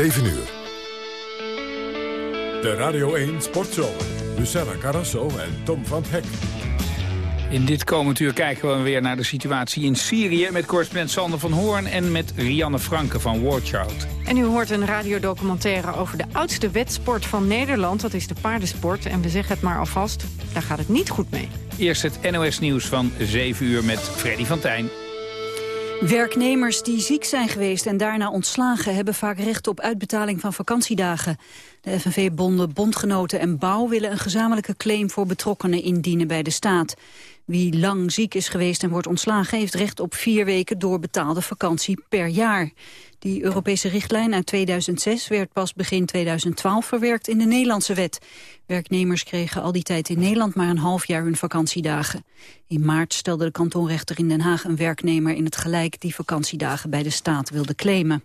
7 uur. De Radio 1 Sportzomer. Lucella Carrasso en Tom van Hek. In dit komend uur kijken we weer naar de situatie in Syrië... met correspondent Sander van Hoorn en met Rianne Franke van Warchild. En u hoort een radiodocumentaire over de oudste wetsport van Nederland. Dat is de paardensport. En we zeggen het maar alvast, daar gaat het niet goed mee. Eerst het NOS-nieuws van 7 uur met Freddy van Tijn. Werknemers die ziek zijn geweest en daarna ontslagen... hebben vaak recht op uitbetaling van vakantiedagen. De FNV-bonden Bondgenoten en Bouw willen een gezamenlijke claim... voor betrokkenen indienen bij de staat. Wie lang ziek is geweest en wordt ontslagen... heeft recht op vier weken doorbetaalde vakantie per jaar. Die Europese richtlijn uit 2006 werd pas begin 2012 verwerkt in de Nederlandse wet. Werknemers kregen al die tijd in Nederland maar een half jaar hun vakantiedagen. In maart stelde de kantonrechter in Den Haag een werknemer in het gelijk die vakantiedagen bij de staat wilde claimen.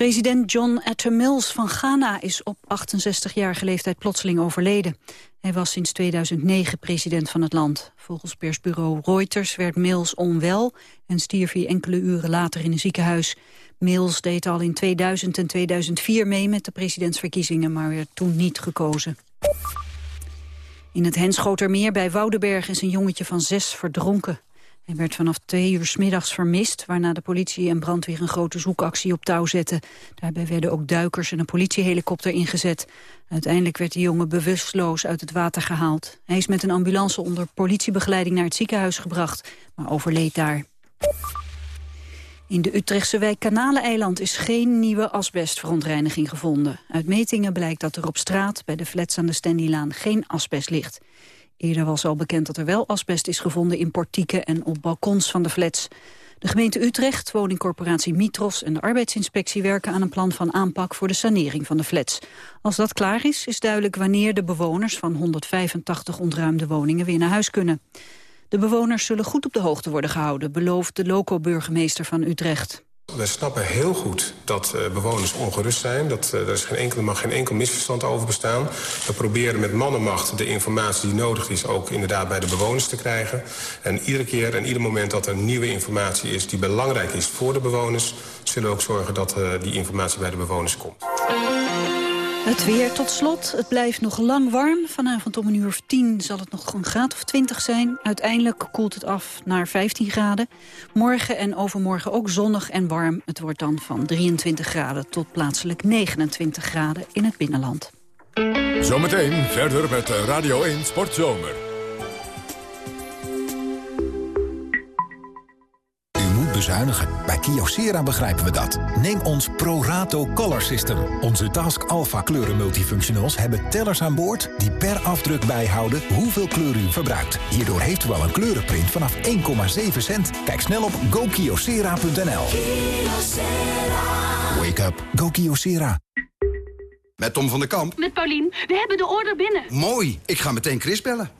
President John Atta Mills van Ghana is op 68-jarige leeftijd plotseling overleden. Hij was sinds 2009 president van het land. Volgens persbureau Reuters werd Mills onwel en stierf hij enkele uren later in een ziekenhuis. Mills deed al in 2000 en 2004 mee met de presidentsverkiezingen, maar werd toen niet gekozen. In het Henschotermeer bij Woudenberg is een jongetje van zes verdronken. Hij werd vanaf twee uur middags vermist... waarna de politie en brandweer een grote zoekactie op touw zetten. Daarbij werden ook duikers en een politiehelikopter ingezet. Uiteindelijk werd de jongen bewusteloos uit het water gehaald. Hij is met een ambulance onder politiebegeleiding naar het ziekenhuis gebracht... maar overleed daar. In de Utrechtse wijk Kanaleneiland is geen nieuwe asbestverontreiniging gevonden. Uit metingen blijkt dat er op straat bij de flats aan de Stendilaan geen asbest ligt. Eerder was al bekend dat er wel asbest is gevonden in portieken en op balkons van de flats. De gemeente Utrecht, woningcorporatie Mitros en de arbeidsinspectie werken aan een plan van aanpak voor de sanering van de flats. Als dat klaar is, is duidelijk wanneer de bewoners van 185 ontruimde woningen weer naar huis kunnen. De bewoners zullen goed op de hoogte worden gehouden, belooft de loco-burgemeester van Utrecht. We snappen heel goed dat uh, bewoners ongerust zijn. Dat, uh, er geen enkel, mag geen enkel misverstand over bestaan. We proberen met mannenmacht de informatie die nodig is... ook inderdaad bij de bewoners te krijgen. En iedere keer en ieder moment dat er nieuwe informatie is... die belangrijk is voor de bewoners... zullen we ook zorgen dat uh, die informatie bij de bewoners komt. Het weer tot slot. Het blijft nog lang warm. Vanavond om een uur of tien zal het nog een graad of 20 zijn. Uiteindelijk koelt het af naar 15 graden. Morgen en overmorgen ook zonnig en warm. Het wordt dan van 23 graden tot plaatselijk 29 graden in het binnenland. Zometeen verder met Radio 1 Sportzomer. Bezuinigen. Bij Kyocera begrijpen we dat. Neem ons ProRato Color System. Onze Task Alpha kleuren multifunctionals hebben tellers aan boord... die per afdruk bijhouden hoeveel kleur u verbruikt. Hierdoor heeft u al een kleurenprint vanaf 1,7 cent. Kijk snel op gokyocera.nl. Wake up. Go Kyocera. Met Tom van der Kamp. Met Paulien. We hebben de order binnen. Mooi. Ik ga meteen Chris bellen.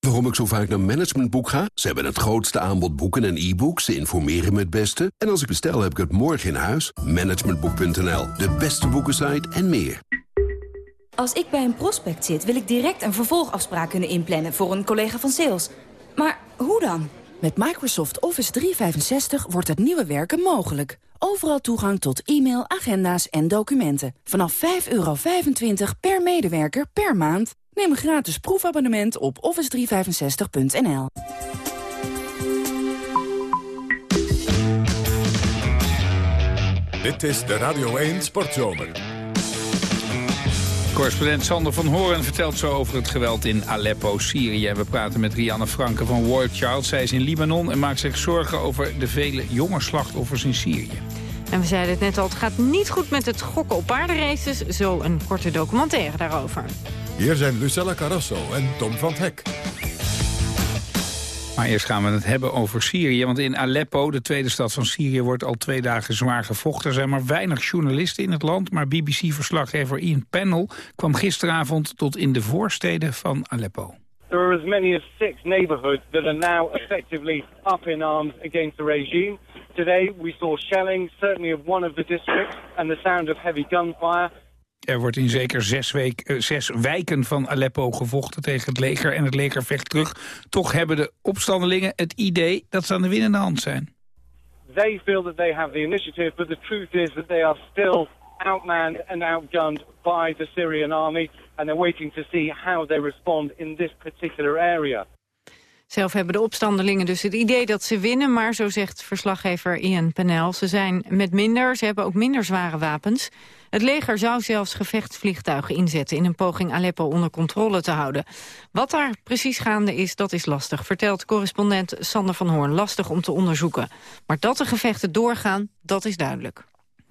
Waarom ik zo vaak naar Managementboek ga? Ze hebben het grootste aanbod boeken en e-books. Ze informeren me het beste. En als ik bestel, heb ik het morgen in huis. Managementboek.nl, de beste boekensite en meer. Als ik bij een prospect zit, wil ik direct een vervolgafspraak kunnen inplannen... voor een collega van sales. Maar hoe dan? Met Microsoft Office 365 wordt het nieuwe werken mogelijk. Overal toegang tot e-mail, agenda's en documenten. Vanaf 5,25 per medewerker per maand. Neem een gratis proefabonnement op office365.nl. Dit is de Radio 1 Sportzomer. Correspondent Sander van Horen vertelt zo over het geweld in Aleppo, Syrië. We praten met Rianne Franke van War Child. Zij is in Libanon en maakt zich zorgen over de vele jonge slachtoffers in Syrië. En we zeiden het net al, het gaat niet goed met het gokken op paardenraces. Zo een korte documentaire daarover. Hier zijn Lucella Carrasso en Tom van Hek. Maar eerst gaan we het hebben over Syrië. Want in Aleppo, de tweede stad van Syrië, wordt al twee dagen zwaar gevochten. Er zijn maar weinig journalisten in het land. Maar BBC-verslaggever Ian Panel kwam gisteravond tot in de voorsteden van Aleppo. There are as many as six neighborhoods that are now effectively up in arms against the regime. Today we saw shelling, certainly of one of the districts, and the sound of heavy gunfire. Er wordt in zeker zes, week, uh, zes wijken van Aleppo gevochten tegen het leger en het leger vecht terug. Toch hebben de opstandelingen het idee dat ze aan de winnende hand zijn. They feel that they have the initiative, but the truth is that they are still outmanned and outgunned by the Syrian army. And they're waiting to see how they respond in this particular area. Zelf hebben de opstandelingen dus het idee dat ze winnen... maar zo zegt verslaggever Ian Penel, ze zijn met minder, ze hebben ook minder zware wapens. Het leger zou zelfs gevechtsvliegtuigen inzetten... in een poging Aleppo onder controle te houden. Wat daar precies gaande is, dat is lastig... vertelt correspondent Sander van Hoorn. Lastig om te onderzoeken. Maar dat de gevechten doorgaan, dat is duidelijk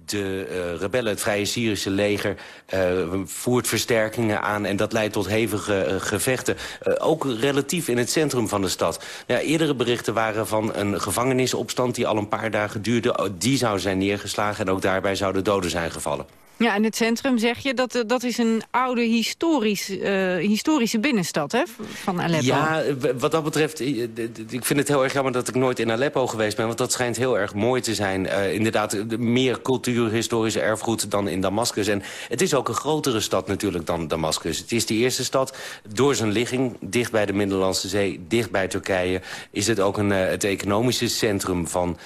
de uh, rebellen, het Vrije Syrische leger, uh, voert versterkingen aan... en dat leidt tot hevige uh, gevechten, ook relatief in het centrum van de stad. Eerdere berichten waren van een gevangenisopstand die al een paar dagen duurde. Die zou zijn neergeslagen en ook daarbij zouden doden zijn gevallen. Ja, in het centrum zeg je dat eh, dat is een oude historisch, uh, historische binnenstad hè, van Aleppo. Ja, wat dat betreft, eh, ik vind het heel erg jammer dat ik nooit in Aleppo geweest ben. Want dat schijnt heel erg mooi te zijn. Uh, inderdaad, meer cultuurhistorische erfgoed dan in Damascus. En het is ook een grotere stad natuurlijk dan Damascus. Het is de eerste stad, door zijn ligging, dicht bij de Middellandse Zee, dicht bij Turkije... is het ook een, het economische centrum van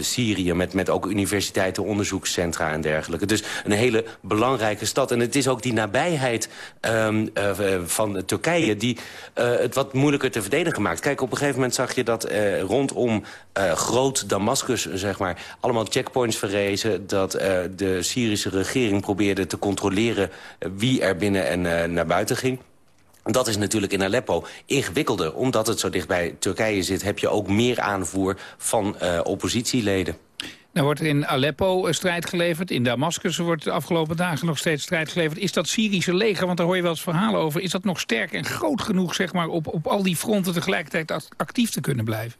Syrië... Met, met ook universiteiten, onderzoekscentra en dergelijke. Dus een hele belangrijke stad. En het is ook die nabijheid um, uh, van Turkije... die uh, het wat moeilijker te verdedigen maakt. Kijk, op een gegeven moment zag je dat uh, rondom groot Damascus... zeg maar, allemaal checkpoints verrezen... dat de Syrische regering probeerde te controleren... wie er binnen en naar buiten ging. Dat is natuurlijk in Aleppo ingewikkelder. Omdat het zo dicht bij Turkije zit... heb je ook meer aanvoer van oppositieleden. Nou wordt er in Aleppo strijd geleverd. In Damascus wordt de afgelopen dagen nog steeds strijd geleverd. Is dat Syrische leger, want daar hoor je wel eens verhalen over... is dat nog sterk en groot genoeg zeg maar, op, op al die fronten tegelijkertijd actief te kunnen blijven?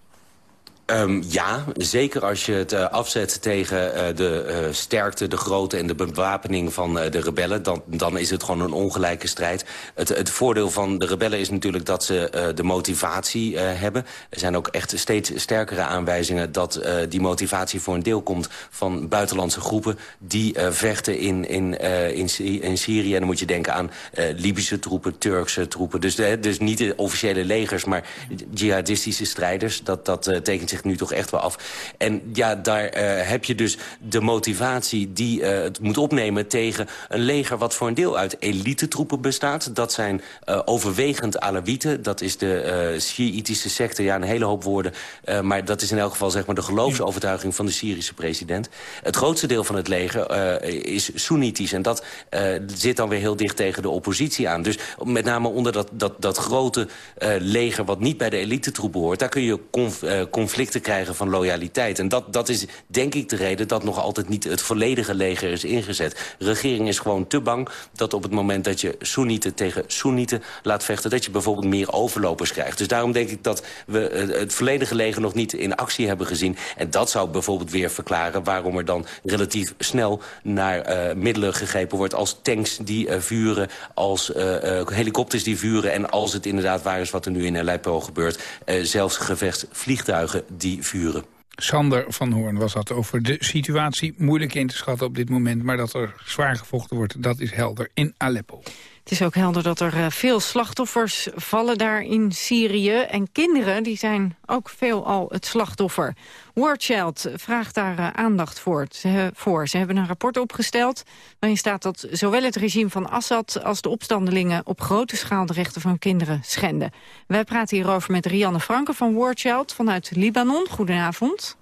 Um, ja, zeker als je het uh, afzet tegen uh, de uh, sterkte, de grootte en de bewapening van de rebellen... Dan, dan is het gewoon een ongelijke strijd. Het, het voordeel van de rebellen is natuurlijk dat ze de motivatie hebben. Er zijn ook echt steeds sterkere aanwijzingen... dat die motivatie voor een deel komt van buitenlandse groepen... die vechten in, in, in, in, Syrië. En dan moet je denken aan Libische troepen, Turkse troepen. Dus, dus niet de officiële legers, maar jihadistische strijders. Dat, dat tekent nu toch echt wel af. En ja, daar uh, heb je dus de motivatie die uh, het moet opnemen tegen een leger... wat voor een deel uit elite-troepen bestaat. Dat zijn uh, overwegend Alawieten. Dat is de uh, secte. Ja, een hele hoop woorden. Maar dat is in elk geval zeg maar, de geloofsovertuiging van de Syrische president. Het grootste deel van het leger is Soenitisch. En dat zit dan weer heel dicht tegen de oppositie aan. Dus met name onder dat, dat, dat grote leger wat niet bij de elite-troepen hoort... daar kun je conf, uh, te krijgen van loyaliteit. En dat, dat is denk ik de reden dat nog altijd niet het volledige leger is ingezet. Regering is gewoon te bang dat op het moment dat je Soenieten tegen Soenieten laat vechten... dat je bijvoorbeeld meer overlopers krijgt. Dus daarom denk ik dat we het volledige leger nog niet in actie hebben gezien. En dat zou bijvoorbeeld weer verklaren waarom er dan relatief snel naar uh, middelen gegrepen wordt... als tanks die uh, vuren, als helikopters die vuren... en als het inderdaad waar is wat er nu in Aleppo gebeurt... zelfs gevechtsvliegtuigen die vuren. Sander van Hoorn was dat over de situatie. Moeilijk in te schatten op dit moment, maar dat er zwaar gevochten wordt... dat is helder in Aleppo. Het is ook helder dat er eh, veel slachtoffers vallen daar in Syrië. En kinderen die zijn ook veelal het slachtoffer. Child vraagt daar eh, aandacht voor. Ze hebben een rapport opgesteld waarin staat dat zowel het regime van Assad... als de opstandelingen op grote schaal de rechten van kinderen schenden. Wij praten hierover met Rianne Franke van Child vanuit Libanon. Goedenavond.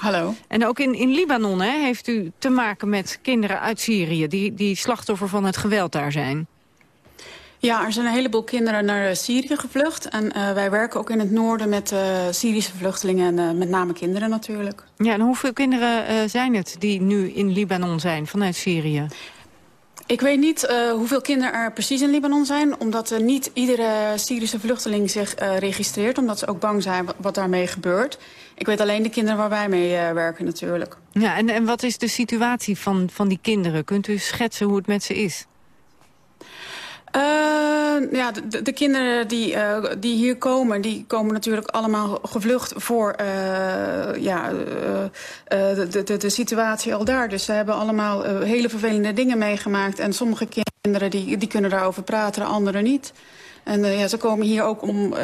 Hallo. En ook in, in Libanon hè, heeft u te maken met kinderen uit Syrië... Die, die slachtoffer van het geweld daar zijn. Ja, er zijn een heleboel kinderen naar eh, Syrië gevlucht. En uh, wij werken ook in het noorden met uh, Syrische vluchtelingen... en uh, met name kinderen natuurlijk. Ja, en hoeveel kinderen zijn het die nu in Libanon zijn vanuit Syrië? Ik weet niet uh, hoeveel kinderen er precies in Libanon zijn... omdat niet iedere Syrische vluchteling zich uh, registreert... omdat ze ook bang zijn wat daarmee gebeurt. Ik weet alleen de kinderen waar wij mee werken natuurlijk. Ja, en, en wat is de situatie van, van die kinderen? Kunt u schetsen hoe het met ze is? Uh, ja, de, de, kinderen die, uh, die hier komen, die komen natuurlijk allemaal gevlucht voor uh, ja, de, de, de, situatie al daar. Dus ze hebben allemaal hele vervelende dingen meegemaakt. En sommige kinderen die, die kunnen daarover praten, anderen niet. En ja, ze komen hier ook om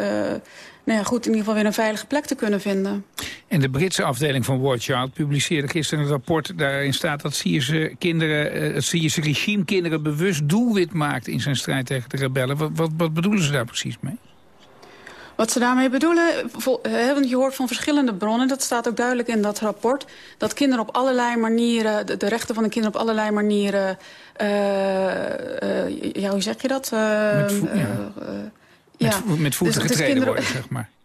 nou ja, goed, in ieder geval weer een veilige plek te kunnen vinden. En de Britse afdeling van War Child publiceerde gisteren een rapport. Daarin staat dat Syrische kinderen, eh, het Syrische regime kinderen bewust doelwit maakt in zijn strijd tegen de rebellen. Wat, wat, wat bedoelen ze daar precies mee? Wat ze daarmee bedoelen, eh, want je hoort van verschillende bronnen... dat staat ook duidelijk in dat rapport... dat kinderen op allerlei manieren, de, rechten van de kinderen op allerlei manieren... Uh, uh, ja, hoe zeg je dat? Met ja. Met, met voeten dus, getreden worden, zeg maar.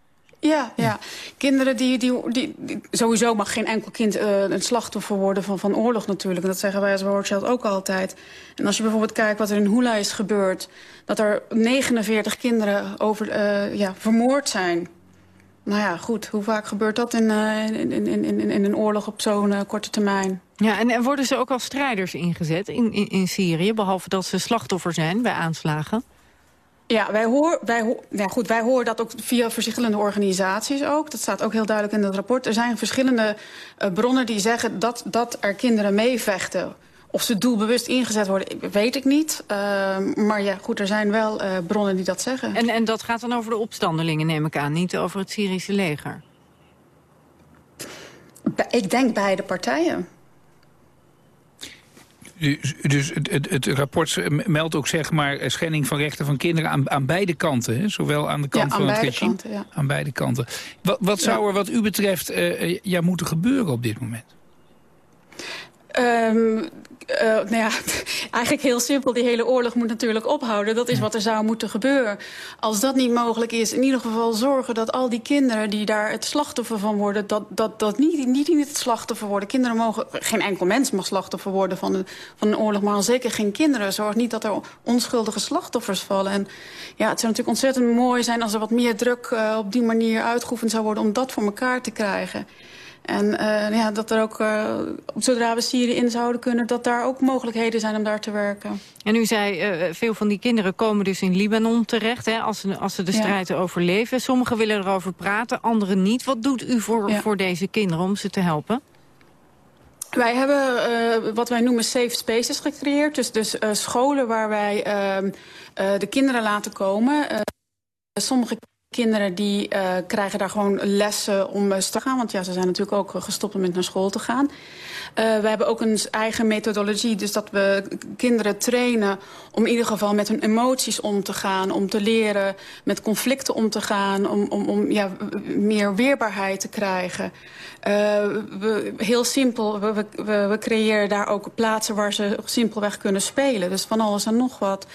Ja, ja. kinderen die, die, die, Sowieso mag geen enkel kind uh, een slachtoffer worden van, van oorlog natuurlijk. En dat zeggen wij als World ook altijd. En als je bijvoorbeeld kijkt wat er in Hula is gebeurd... dat er 49 kinderen over, uh, ja, vermoord zijn. Nou ja, goed. Hoe vaak gebeurt dat in, uh, in, in, in, in een oorlog op zo'n korte termijn? Ja, en, en, worden ze ook als strijders ingezet in, in, in Syrië... behalve dat ze slachtoffer zijn bij aanslagen? Ja, wij, hoor, wij, ja, goed, wij horen dat ook via verschillende organisaties ook. Dat staat ook heel duidelijk in het rapport. Er zijn verschillende uh, bronnen die zeggen dat, dat er kinderen meevechten. Of ze doelbewust ingezet worden, weet ik niet. Uh, maar ja, goed, er zijn wel uh, bronnen die dat zeggen. En, en dat gaat dan over de opstandelingen, neem ik aan, niet over het Syrische leger? Ik denk beide partijen. Dus, dus het, het, het, rapport meldt ook zeg maar schending van rechten van kinderen aan, aan beide kanten. Hè? Zowel aan de kant van het regime, kanten, ja. aan beide kanten. Wat, wat zou er wat u betreft uh, ja, moeten gebeuren op dit moment? Um, uh, nou ja, eigenlijk heel simpel. Die hele oorlog moet natuurlijk ophouden. Dat is wat er zou moeten gebeuren. Als dat niet mogelijk is, in ieder geval zorgen dat al die kinderen... die daar het slachtoffer van worden, dat, dat, dat niet, niet, niet het slachtoffer worden. Kinderen mogen, geen enkel mens mag slachtoffer worden van een, van een oorlog... maar zeker geen kinderen. Zorg niet dat er onschuldige slachtoffers vallen. En ja, het zou natuurlijk ontzettend mooi zijn... als er wat meer druk uh, op die manier uitgeoefend zou worden... om dat voor elkaar te krijgen. En uh, ja, dat er ook, uh, zodra we Syrië in zouden kunnen... dat daar ook mogelijkheden zijn om daar te werken. En u zei, uh, veel van die kinderen komen dus in Libanon terecht... Hè, als, ze, als ze de strijd ja. overleven. Sommigen willen erover praten, anderen niet. Wat doet u voor, ja. voor deze kinderen om ze te helpen? Wij hebben uh, wat wij noemen safe spaces gecreëerd. Dus, dus uh, scholen waar wij uh, de kinderen laten komen. sommige Kinderen die uh, krijgen daar gewoon lessen om te gaan. Want ja, ze zijn natuurlijk ook gestopt om met naar school te gaan. Uh, we hebben ook een eigen methodologie. Dus dat we kinderen trainen om in ieder geval met hun emoties om te gaan. Om te leren met conflicten om te gaan. Om, om, om ja, meer weerbaarheid te krijgen. Uh, we, heel simpel, we, we creëren daar ook plaatsen waar ze simpelweg kunnen spelen. Dus van alles en nog wat.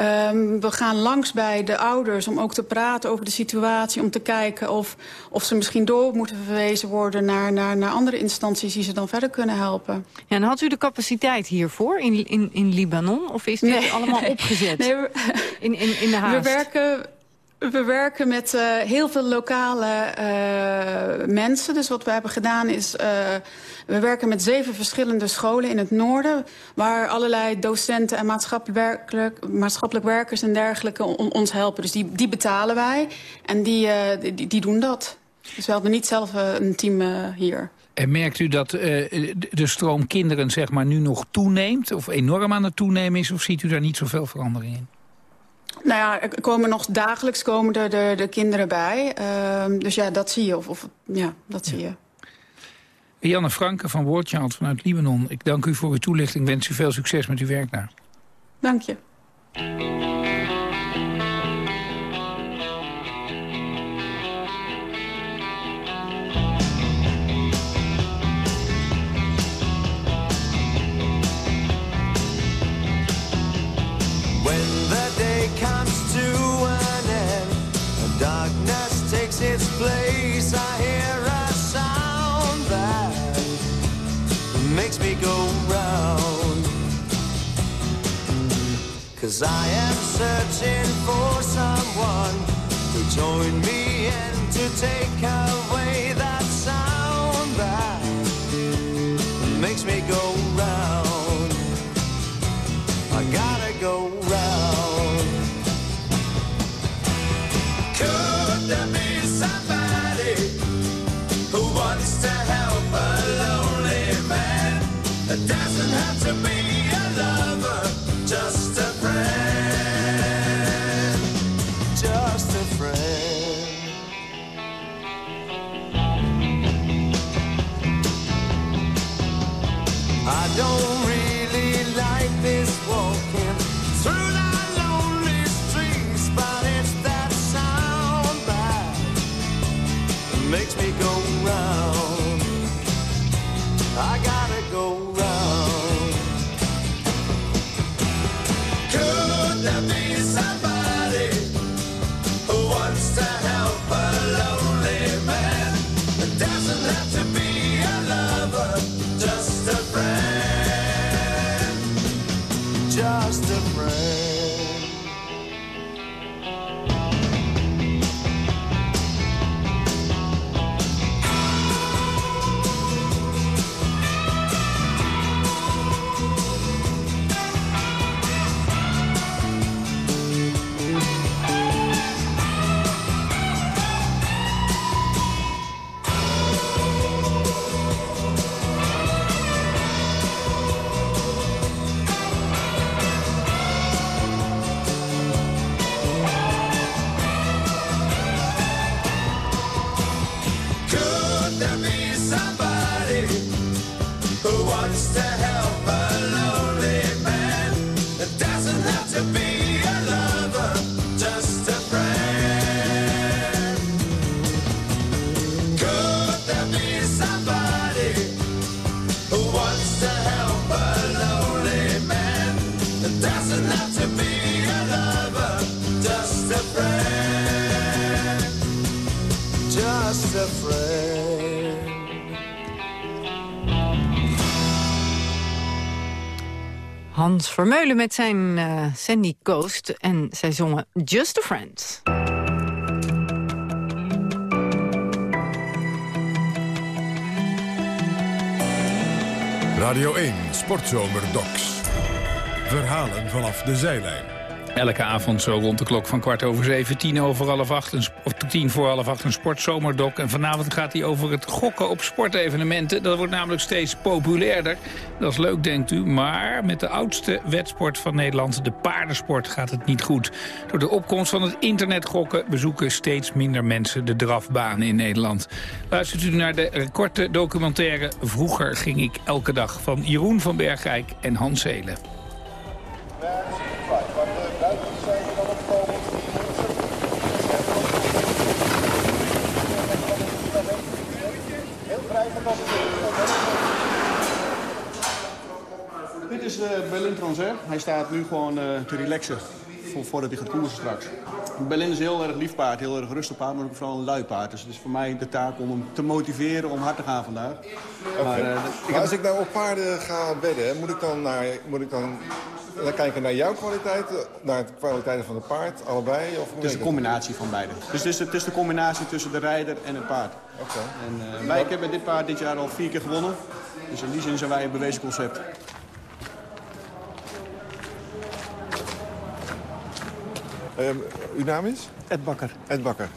Um, we gaan langs bij de ouders om ook te praten over de situatie. Om te kijken of, of ze misschien door moeten verwezen worden naar, naar, naar andere instanties die ze dan verder kunnen helpen. Ja, en had u de capaciteit hiervoor in, in, in Libanon? Of is dit nee, allemaal opgezet nee, we, in, in, in de haast? We werken we werken met uh, heel veel lokale uh, mensen. Dus wat we hebben gedaan is... Uh, we werken met zeven verschillende scholen in het noorden... waar allerlei docenten en maatschappelijk, maatschappelijk werkers en dergelijke on, ons helpen. Dus die, die betalen wij en die, die, die, doen dat. Dus we hebben niet zelf een team hier. En merkt u dat de stroom kinderen zeg maar, nu nog toeneemt... of enorm aan het toenemen is... of ziet u daar niet zoveel verandering in? Nou ja, er komen nog dagelijks komen er de, de kinderen bij. Uh, dus ja, dat zie je. Of, of ja, dat zie je. Janne Franke van Wordchild vanuit Libanon. Ik dank u voor uw toelichting. Ik wens u veel succes met uw werk daar. Dank je. Cause I am searching for someone to join me and to take away that sound that makes me go round. I gotta go round. Could there be somebody who wants to help us? Hans Vermeulen met zijn eh, Sandy Coast. En zij zongen Just a Friend. Radio 1 Sportzomer Docs. Verhalen vanaf de zijlijn. Elke avond zo rond de klok van kwart over zeven, tien over half acht, een, of tien voor half acht een sportzomerdok. En vanavond gaat hij over het gokken op sportevenementen. Dat wordt namelijk steeds populairder. Dat is leuk, denkt u. Maar met de oudste wedsport van Nederland, de paardensport, gaat het niet goed. Door de opkomst van het internetgokken bezoeken steeds minder mensen de drafbanen in Nederland. Luistert u naar de korte documentaire Vroeger ging ik elke dag van Jeroen van Bergijk en Hans Zelen. Is de Berlin Transer. Hij staat nu gewoon eh, te relaxen voor, voordat hij gaat koersen straks. Berlin is een heel erg lief paard, heel erg rustig paard, maar ook vooral een lui paard. Dus het is voor mij de taak om hem te motiveren om hard te gaan vandaag. Maar, eh, ik Maar als ik nou op paarden ga wedden, moet ik dan, naar, moet ik dan, dan kijken naar jouw kwaliteiten, naar de kwaliteiten van het paard, allebei? Of Het is een combinatie van beide. Dus het is, het is de combinatie tussen de rijder en het paard. Oké. En uh, wij hebben dit paard dit jaar al vier keer gewonnen. Dus in die zin zijn wij een bewezen concept. Ehm, uw naam is? Ed Bakker. Ed Bakker.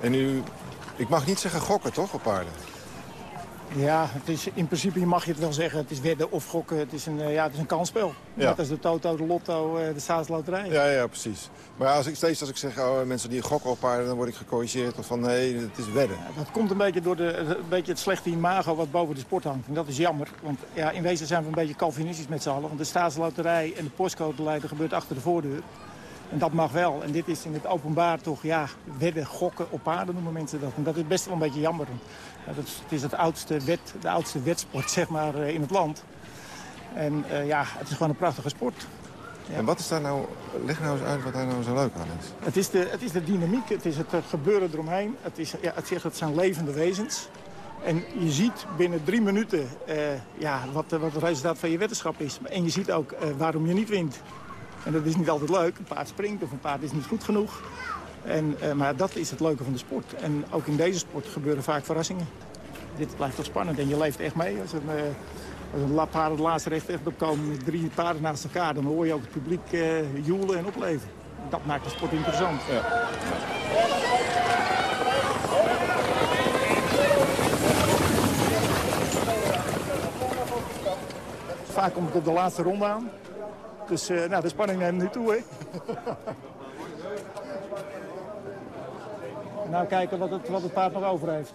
En u, ik mag niet zeggen gokken, toch, op paarden? Ja, het is, in principe mag je het wel zeggen. Het is wedden of gokken. Het is een, eh, ja, het is een kansspel. Ja. Net als de Toto, de Lotto, eh, de staatsloterij. Ja, ja, precies. Maar als ik, steeds als ik zeg, oh, mensen die gokken op paarden, dan word ik gecorrigeerd van, nee, het is wedden. Dat komt een beetje door de, een beetje het slechte imago wat boven de sport hangt. En dat is jammer. Want ja, in wezen zijn we een beetje Calvinistisch met z'n allen. Want de staatsloterij en de postcode gebeurt achter de voordeur. En dat mag wel. En dit is in het openbaar toch, ja, wedden, gokken op paarden noemen mensen dat. En dat is best wel een beetje jammer. Want, ja, dat is, het is het oudste wet, de oudste wedsport, zeg maar, eh, in het land. En eh, ja, het is gewoon een prachtige sport. En wat is daar nou, leg nou eens uit wat daar nou zo leuk aan is. Het is de, het is de dynamiek, het is het eh, gebeuren eromheen. Het, is, ja, het zegt het zijn levende wezens. En je ziet binnen drie minuten ja, wat, wat het resultaat van je wetenschap is. En je ziet ook waarom je niet wint. En dat is niet altijd leuk. Een paard springt of een paard is niet goed genoeg. En, eh, maar dat is het leuke van de sport. En ook in deze sport gebeuren vaak verrassingen. Dit blijft toch spannend en je leeft echt mee. Als een, uh, als een het laatste recht echt opkomen met drie paarden naast elkaar... dan hoor je ook het publiek uh, joelen en opleven. Dat maakt de sport interessant. Ja. Vaak komt het op de laatste ronde aan. Dus eh, nou, de spanning neemt nu toe, hè. nou kijken wat het, wat het paard nog over heeft.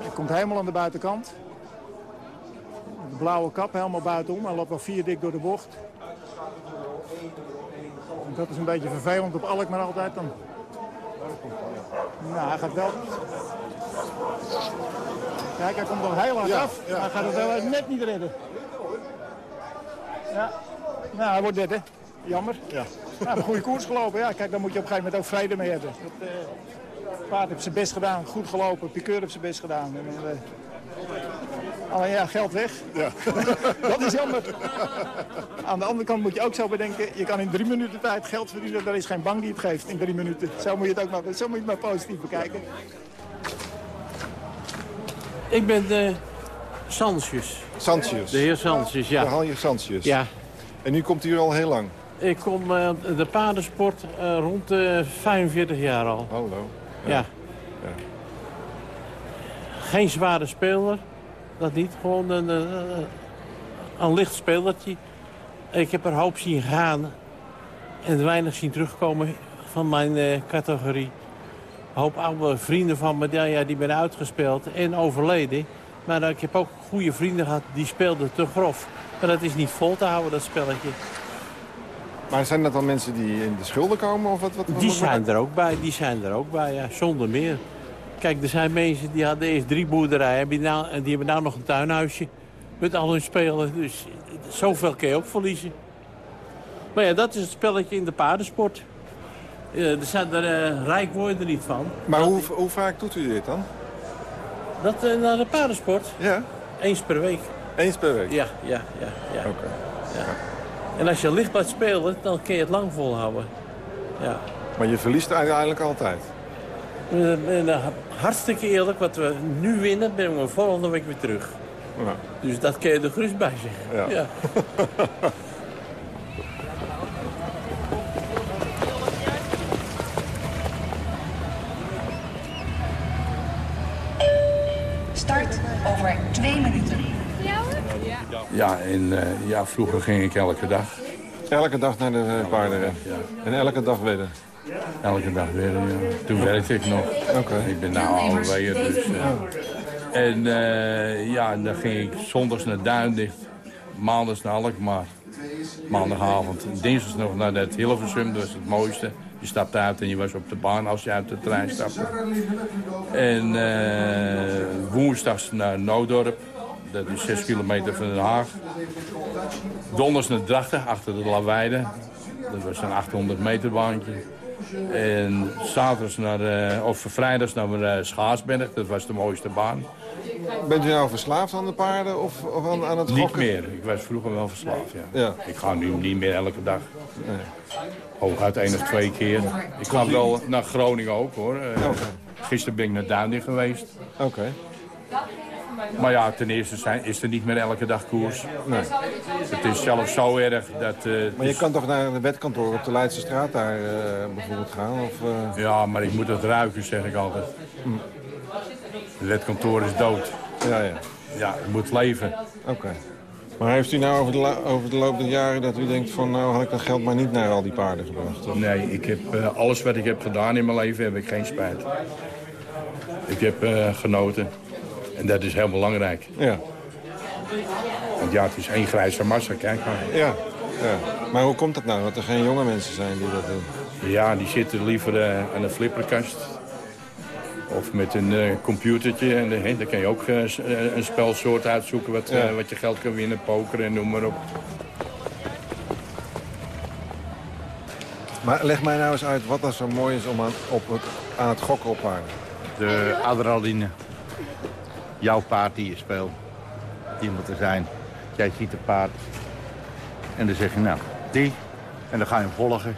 Hij komt helemaal aan de buitenkant. De blauwe kap helemaal buitenom. Hij loopt nog vier dik door de bocht. En dat is een beetje vervelend op Alkmaar altijd. Dan... Nou, hij gaat wel... Kijk, hij komt nog heel hard Ja, af. ja. Hij gaat het wel net niet redden. Ja. Nou, hij wordt derde. Jammer. Ja. Nou, een goede koers gelopen. Ja, kijk, daar moet je op een gegeven moment ook vrede mee hebben. Eh, het paard heeft zijn best gedaan, goed gelopen. Piqueur heeft zijn best gedaan. En, eh, alleen ja, geld weg. Ja. dat is jammer. Aan de andere kant moet je ook zo bedenken, je kan in drie minuten tijd geld verdienen. Er is geen bank die het geeft in drie minuten. Zo moet je het ook maar, zo moet je het maar positief bekijken. Ik ben de Sansjes. Sanchez. De heer Sansjes, ja. De Hanje Sanchez. Ja. En nu komt u hier al heel lang? Ik kom eh, de paardensport eh, rond de 45 jaar al. Hallo. Ja. Ja. Geen zware speler. Dat niet. Gewoon een, een, een- een licht spelertje. Ik heb er hoop zien gaan. En weinig zien terugkomen van mijn eh, categorie. Een hoop oude vrienden van me die, ben uitgespeeld en overleden. Maar eh, ik heb ook goede vrienden gehad die speelden te grof. Maar dat is niet vol te houden, dat spelletje. Maar zijn dat dan mensen die in de schulden komen? Of wat, wat, wat- Die zijn er ook bij, die zijn er ook bij, ja, zonder meer. Kijk, er zijn mensen die hadden eerst drie boerderijen... die nou- en die hebben nou nog een tuinhuisje met al hun spelen. Dus zoveel kun je ook verliezen. Maar ja, dat is het spelletje in de paardensport. Er zijn er, eh, rijk word je er niet van. Maar hoe, hoe vaak doet u dit dan? Dat eh, naar de paardensport? Ja. Eens per week. Eens per week? Ja, ja, ja. ja. ja. En als je licht blijft spelen, dan kun je het lang volhouden. Ja. Maar je verliest uiteindelijk altijd? Zijn eh, hartstikke eerlijk. Wat we nu winnen, ben we volgende week weer terug. Ja. Dus dat kun je er gerust bij zeggen. Ja. Start over twee minuten. Ja, en eh, ja, vroeger ging ik elke dag. Elke dag naar de eh, paardenren? En elke dag wedden? Elke dag weer. Ja. Toen werkte ik nog. Ik ben nou alweer dus. eh. En eh, ja, dan ging ik zondags naar Duindicht. Maandags naar Alkmaar. Maandagavond. Dinsdags nog naar het Hilversum. Dat was het mooiste. Je stapte uit en je was op de baan als je uit de trein stapte. En eh, woensdags naar Noodorp. Dat is 6 kilometer van Den Haag. Donders naar Drachten, achter de Laweide. Dat was een 800 meter baantje. En zaterdags naar, eh, of vrijdags naar eh, Schaarsberg. Dat was de mooiste baan. Bent u nou verslaafd aan de paarden of, of aan, aan het Niet gokken? meer. Ik was vroeger wel verslaafd, ja. Ja. Ik ga nu niet meer elke dag. Hooguit één of twee keer. Ik ga wel naar Groningen ook, hoor. Eh, Gisteren ben ik naar Duinding geweest. Oké. Maar ja, ten eerste zijn, is er niet meer elke dag koers. Nee. Het is zelfs zo erg dat... eh, Maar je kan toch naar een wetkantoor op de Leidse straat daar eh, bijvoorbeeld gaan? Of, eh, Ja, maar ik moet het ruiken, zeg ik altijd. Het wetkantoor is dood. Ja, ja. Ja, het moet leven. Oké. Maar heeft u nou over de, over de loop der jaren dat u denkt van... nou had ik dat geld maar niet naar al die paarden gebracht? Of? Nee, ik heb, alles wat ik heb gedaan in mijn leven heb ik geen spijt. Ik heb genoten. En dat is heel belangrijk. Ja. Want ja, het is één grijze massa, kijk maar. Ja, ja. Maar hoe komt dat nou, dat er geen jonge mensen zijn die dat doen? Ja, die zitten liever eh, aan een flipperkast. Of met een eh, computertje. En hè, daar kan je ook een spelsoort uitzoeken wat, eh, Ja. wat je geld kan winnen. Poker en noem maar op. Maar leg mij nou eens uit wat er zo mooi is om aan, op het, aan het gokken op. De adrenaline. Jouw paard die je speelt. Die moet er zijn. Jij ziet een paard. En dan zeg je, nou, die. En dan ga je hem volgen.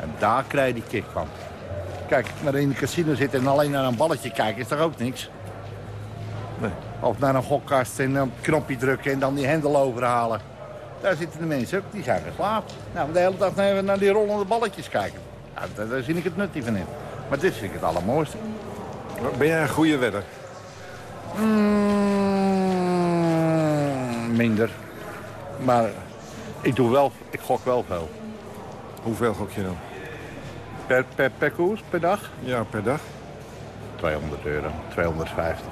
En daar krijg je die kick van. Kijk, maar in de casino zitten en alleen naar een balletje kijken is toch ook niks? Nee. Of naar een gokkast en een knopje drukken en dan die hendel overhalen. Daar zitten de mensen ook, die zijn geslaagd. Nou, de hele dag naar, naar die rollende balletjes kijken. Nou, daar, daar zie ik het nut niet van in. Maar dit vind ik het allermooiste. Ben jij een goede wedder? Mm, minder. Maar ik doe wel, ik gok wel veel. Hoeveel gok je dan? Per, per, per koers, per dag? Ja, per dag. 200 euro, 250.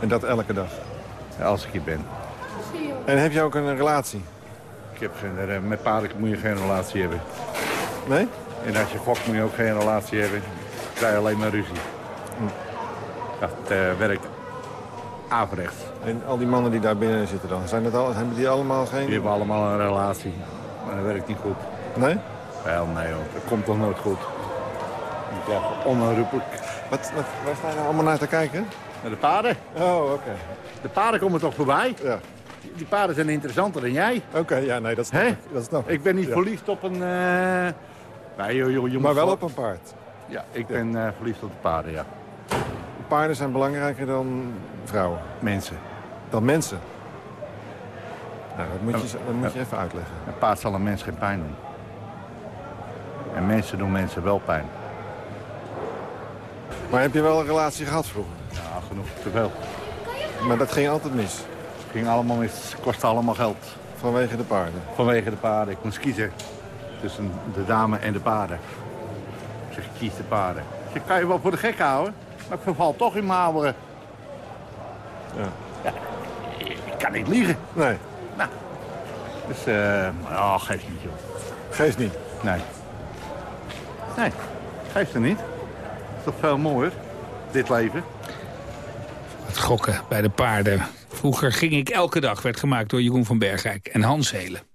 En dat elke dag? Als ik hier ben. En heb je ook een relatie? Ik heb geen, eh, met paarden moet je geen relatie hebben. Nee? En als je gokt moet je ook geen relatie hebben. Dan krijg je alleen maar ruzie. Dat eh, werkt averechts. En al die mannen die daar binnen zitten dan, zijn dat al, hebben die allemaal geen... Die hebben allemaal een relatie. Maar dat werkt niet goed. Nee? Wel, nee hoor. Dat komt toch nooit goed. Krijgt onherroepelijk. Wat, wat, waar sta je nou allemaal naar te kijken? Naar de paarden. Oh, oké. De paarden komen toch voorbij? Ja. Die, die paarden zijn interessanter dan jij. Oké, ja, nee, dat snap Hè? ik. Dat snap ik. Ik ben niet Ja. verliefd op een... eh Nee, joh, joh, Maar wel op een paard. Ja, ik ben eh, verliefd op de paarden, ja. Paarden zijn belangrijker dan vrouwen. Mensen. Dan mensen. Nou, dat moet je, dat moet je even uitleggen. Een paard zal een mens geen pijn doen. En mensen doen mensen wel pijn. Maar heb je wel een relatie gehad vroeger? Ja, genoeg te veel. Maar dat ging altijd mis? Het ging allemaal mis. Het kostte allemaal geld. Vanwege de paarden? Vanwege de paarden. Ik moest kiezen tussen de dame en de paarden. Ik zeg, kies de paarden. Ik zeg, kan je wel voor de gek houden? Maar ik verval toch in oude... Ja. ik kan niet liegen. Nee. Nou, dus, eh oh, geeft niet, joh. Geeft niet? Nee. Nee, geeft er niet. is toch veel mooier, dit leven. Het gokken bij de paarden. Vroeger ging ik elke dag, werd gemaakt door Jeroen van Bergijk en Hans Helen.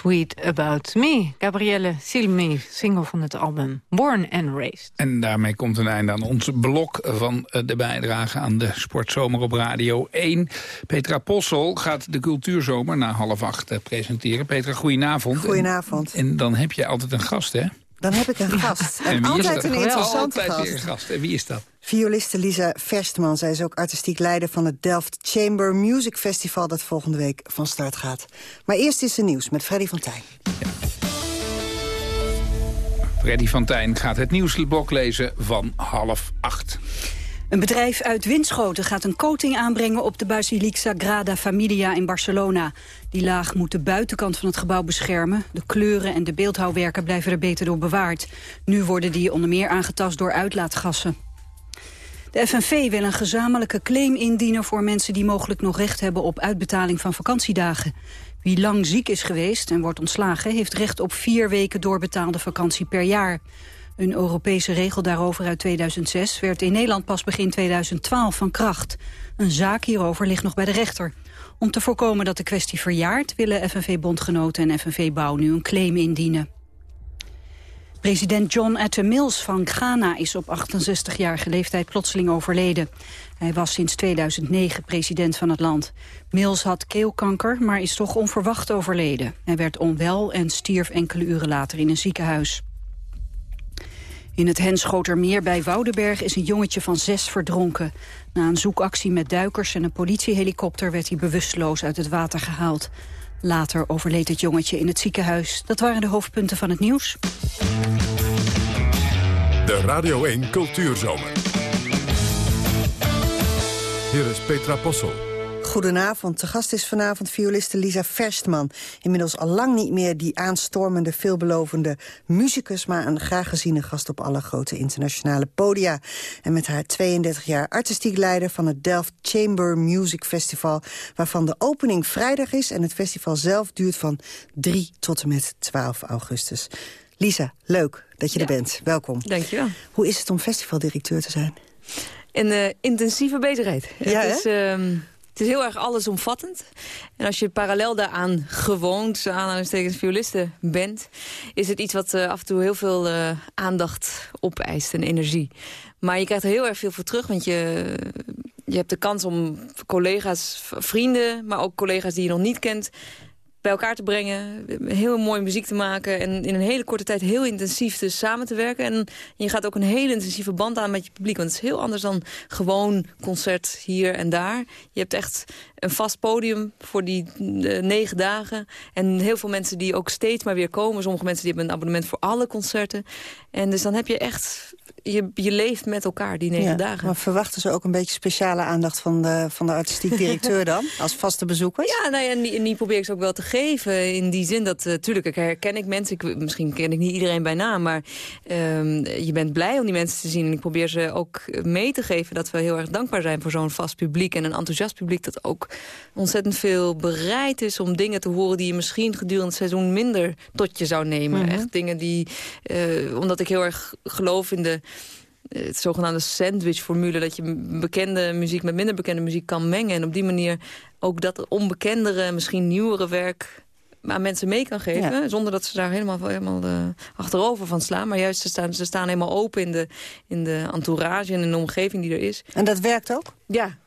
Sweet About Me. Gabrielle Silmi, single van het album Born and Raised. En daarmee komt een einde aan ons blok van eh, de bijdrage aan de Sportzomer op Radio 1. Petra Possel gaat de Cultuurzomer na half acht eh, presenteren. Petra, goedenavond. Goedenavond. En, en dan heb je altijd een gast, hè? Dan heb ik een gast. En En altijd een interessante Altijd gast. gast. En wie is dat? Violiste Lisa Verstman. Zij is ook artistiek leider van het Delft Chamber Music Festival... dat volgende week van start gaat. Maar eerst is er nieuws met Freddy van Tijn. Freddy van Tijn gaat het nieuwsblok lezen van half acht. Een bedrijf uit Winschoten gaat een coating aanbrengen op de Basiliek Sagrada Familia in Barcelona. Die laag moet de buitenkant van het gebouw beschermen. De kleuren en de beeldhouwwerken blijven er beter door bewaard. Nu worden die onder meer aangetast door uitlaatgassen. De FNV wil een gezamenlijke claim indienen voor mensen die mogelijk nog recht hebben op uitbetaling van vakantiedagen. Wie lang ziek is geweest en wordt ontslagen heeft recht op vier weken doorbetaalde vakantie per jaar. Een Europese regel daarover uit 2006 werd in Nederland pas begin 2012 van kracht. Een zaak hierover ligt nog bij de rechter. Om te voorkomen dat de kwestie verjaart... willen FNV-bondgenoten en FNV-bouw nu een claim indienen. President John Atta Mills van Ghana is op 68-jarige leeftijd plotseling overleden. Hij was sinds 2009 president van het land. Mills had keelkanker, maar is toch onverwacht overleden. Hij werd onwel en stierf enkele uren later in een ziekenhuis. In het Henschotermeer bij Woudenberg is een jongetje van zes verdronken. Na een zoekactie met duikers en een politiehelikopter werd hij bewusteloos uit het water gehaald. Later overleed het jongetje in het ziekenhuis. Dat waren de hoofdpunten van het nieuws. De Radio 1 Cultuurzomer. Hier is Petra Possel. Goedenavond. Te gast is vanavond violiste Lisa Verstman. Inmiddels al lang niet meer die aanstormende, veelbelovende muzikus... maar een graag geziene gast op alle grote internationale podia. En met haar 32 jaar artistiek leider van het Delft Chamber Music Festival... waarvan de opening vrijdag is en het festival zelf duurt van 3 tot en met 12 augustus. Lisa, leuk dat je er bent. Welkom. Dankjewel. Hoe is het om festivaldirecteur te zijn? Een eh, intensieve bezigheid. Ja, het, is, ehm, het is heel erg allesomvattend. En als je parallel daaraan gewoon, tussen aanhalingstekens, violiste bent... is het iets wat eh, af en toe heel veel eh, aandacht opeist en energie. Maar je krijgt er heel erg veel voor terug, want je, je hebt de kans om collega's, vrienden... maar ook collega's die je nog niet kent bij elkaar te brengen, heel mooie muziek te maken... en in een hele korte tijd heel intensief dus samen te werken. En je gaat ook een hele intensieve band aan met je publiek. Want het is heel anders dan gewoon concert hier en daar. Je hebt echt een vast podium voor die eh, negen dagen. En heel veel mensen die ook steeds maar weer komen. Sommige mensen die hebben een abonnement voor alle concerten. En dus dan heb je echt... Je, je leeft met elkaar die negen Ja, dagen. Maar verwachten ze ook een beetje speciale aandacht van de, van de artistiek directeur dan? Als vaste bezoekers? Ja, nou ja, en die, en die probeer ik ze ook wel te geven. In die zin dat, natuurlijk, ik herken ik mensen. Ik, misschien ken ik niet iedereen bij naam. Maar ehm, je bent blij om die mensen te zien. En ik probeer ze ook mee te geven dat we heel erg dankbaar zijn... voor zo'n vast publiek en een enthousiast publiek... dat ook ontzettend veel bereid is om dingen te horen... die je misschien gedurende het seizoen minder tot je zou nemen. Mhm. Echt dingen die... eh, omdat ik heel erg geloof in de eh, het zogenaamde sandwich-formule... dat je bekende muziek met minder bekende muziek kan mengen. En op die manier ook dat onbekendere, misschien nieuwere werk aan mensen mee kan geven. Ja. Zonder dat ze daar helemaal, helemaal eh, achterover van slaan. Maar juist, ze staan, ze staan helemaal open in de, in de entourage en in de omgeving die er is. En dat werkt ook? Ja.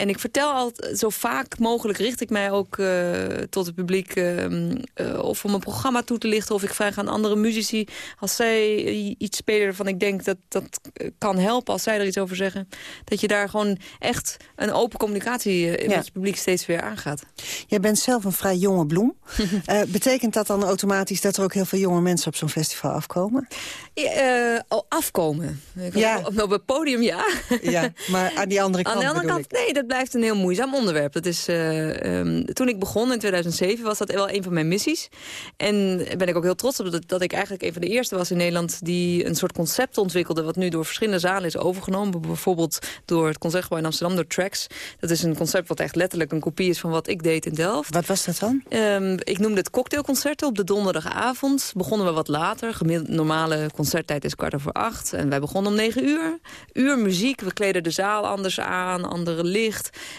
En ik vertel altijd, zo vaak mogelijk richt ik mij ook eh, tot het publiek... ehm, eh, of om een programma toe te lichten, of ik vraag aan andere muzici... als zij iets spelen waarvan ik denk dat dat eh, kan helpen... als zij er iets over zeggen, dat je daar gewoon echt een open communicatie Ja. met je publiek steeds weer aangaat. Jij bent zelf een vrij jonge bloem. Betekent dat dan automatisch dat er ook heel veel jonge mensen op zo'n festival afkomen? Ja, al afkomen. Ja. Op, op het podium, ja. Ja, maar aan die andere kant Aan de andere kant, nee, dat blijft een heel moeizaam onderwerp. Dat is, eh, ehm, toen ik begon in 2007 was dat wel een van mijn missies. En ben ik ook heel trots op dat, dat ik eigenlijk een van de eerste was in Nederland... die een soort concept ontwikkelde wat nu door verschillende zalen is overgenomen. Bijvoorbeeld door het Concertgebouw in Amsterdam, door Tracks. Dat is een concept wat echt letterlijk een kopie is van wat ik deed in Delft. Wat was dat dan? Ehm, ik noemde het cocktailconcerten op de donderdagavond. Begonnen we wat later. Gemiddeld normale concerttijd is kwart over acht. En wij begonnen om negen uur. Uur muziek. We kleden de zaal anders aan. Andere licht.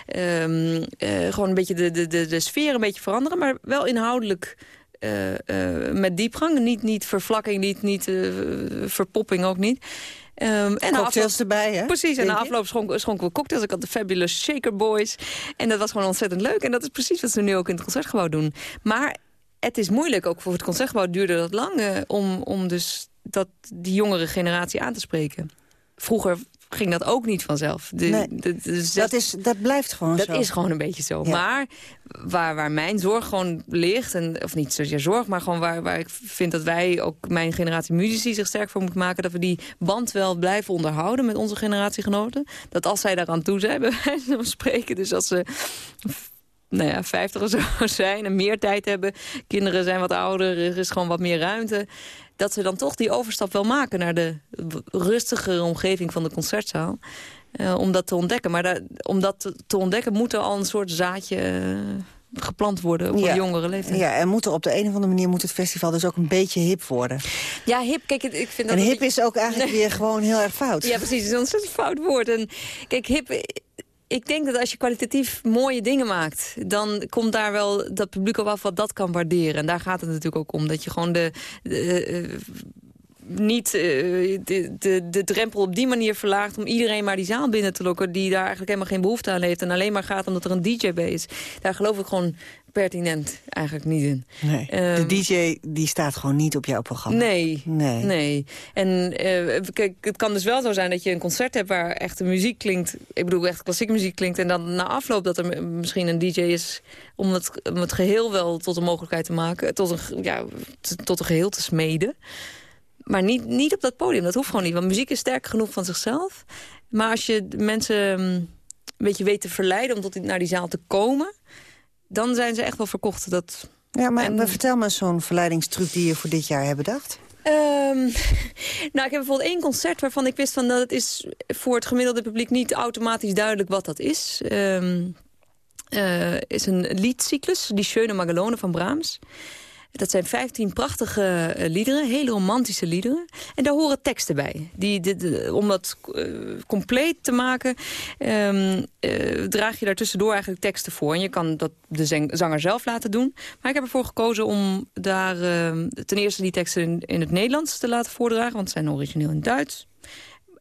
Ehm, eh, gewoon een beetje de, de, de, de sfeer een beetje veranderen. Maar wel inhoudelijk... eh, eh, met diepgang. Niet, niet vervlakking, niet, niet verpopping ook niet. Ehm, en Cocktails afloop- erbij, hè? Precies, en na afloop schonken, schonken we cocktails. Ik had de Fabulous Shaker Boys. En dat was gewoon ontzettend leuk. En dat is precies wat ze nu ook in het Concertgebouw doen. Maar het is moeilijk, ook voor het Concertgebouw duurde dat lang... om, om dus dat, die jongere generatie aan te spreken. Vroeger ging dat ook niet vanzelf. De, Nee, de- de- dat, is, dat blijft gewoon dat zo. is gewoon een beetje zo. Ja. Maar waar, waar mijn zorg gewoon ligt, en, of niet zozeer zorg... maar gewoon waar, waar ik vind dat wij, ook mijn generatie muzici... zich sterk voor moeten maken... dat we die band wel blijven onderhouden met onze generatiegenoten. Dat als zij daaraan toe zijn, bij wijze van spreken... dus als ze nou ja, 50 of zo zijn en meer tijd hebben... kinderen zijn wat ouder, er is gewoon wat meer ruimte... dat ze dan toch die overstap wel maken... naar de rustigere omgeving van de concertzaal... eh, om dat te ontdekken. Maar daar- om dat te, ontdekken moet er al een soort zaadje eh, geplant worden... op Ja. jongere leeftijd. Ja, en moet er op de een of andere manier moet het festival dus ook een beetje hip worden. Ja, hip, kijk, ik vind dat... En hip beetje- is ook eigenlijk Nee. weer gewoon heel erg fout. Ja, precies. Het is een ontzettend fout woord. En kijk, hip... ik denk dat als je kwalitatief mooie dingen maakt... dan komt daar wel dat publiek op af wat dat kan waarderen. En daar gaat het natuurlijk ook om. Dat je gewoon de... de, eh, niet eh, de, de, de drempel op die manier verlaagt... om iedereen maar die zaal binnen te lokken... die daar eigenlijk helemaal geen behoefte aan heeft... en alleen maar gaat omdat er een DJ bij is. Daar geloof ik gewoon pertinent eigenlijk niet in. Nee. Ehm, de DJ die staat gewoon niet op jouw programma. Nee, Nee. nee. En eh, kijk, het kan dus wel zo zijn dat je een concert hebt waar echt de muziek klinkt. Ik bedoel, echt klassieke muziek klinkt. En dan na afloop dat er misschien een DJ is om het, om het geheel wel tot een mogelijkheid te maken. Tot een, ja, tot een geheel te smeden. Maar niet, niet op dat podium, dat hoeft gewoon niet. Want muziek is sterk genoeg van zichzelf. Maar als je mensen mm, een beetje weet te verleiden om tot naar die zaal te komen... dan zijn ze echt wel verkocht. Dat, Ja, maar maar vertel me zo'n verleidingstruc die je voor dit jaar hebt bedacht. Ehm, nou, ik heb bijvoorbeeld één concert waarvan ik wist van dat het is voor het gemiddelde publiek niet automatisch duidelijk wat dat is. Eh, is een liedcyclus, Die Schöne Magalone van Brahms. Dat zijn 15 prachtige eh, liederen, hele romantische liederen. En daar horen teksten bij. Die, om dat eh, compleet te maken, ehm, eh, draag je daartussendoor eigenlijk teksten voor. En je kan dat de zang- zanger zelf laten doen. Maar ik heb ervoor gekozen om daar ehm, ten eerste die teksten in, in het Nederlands te laten voordragen. Want ze zijn origineel in Duits.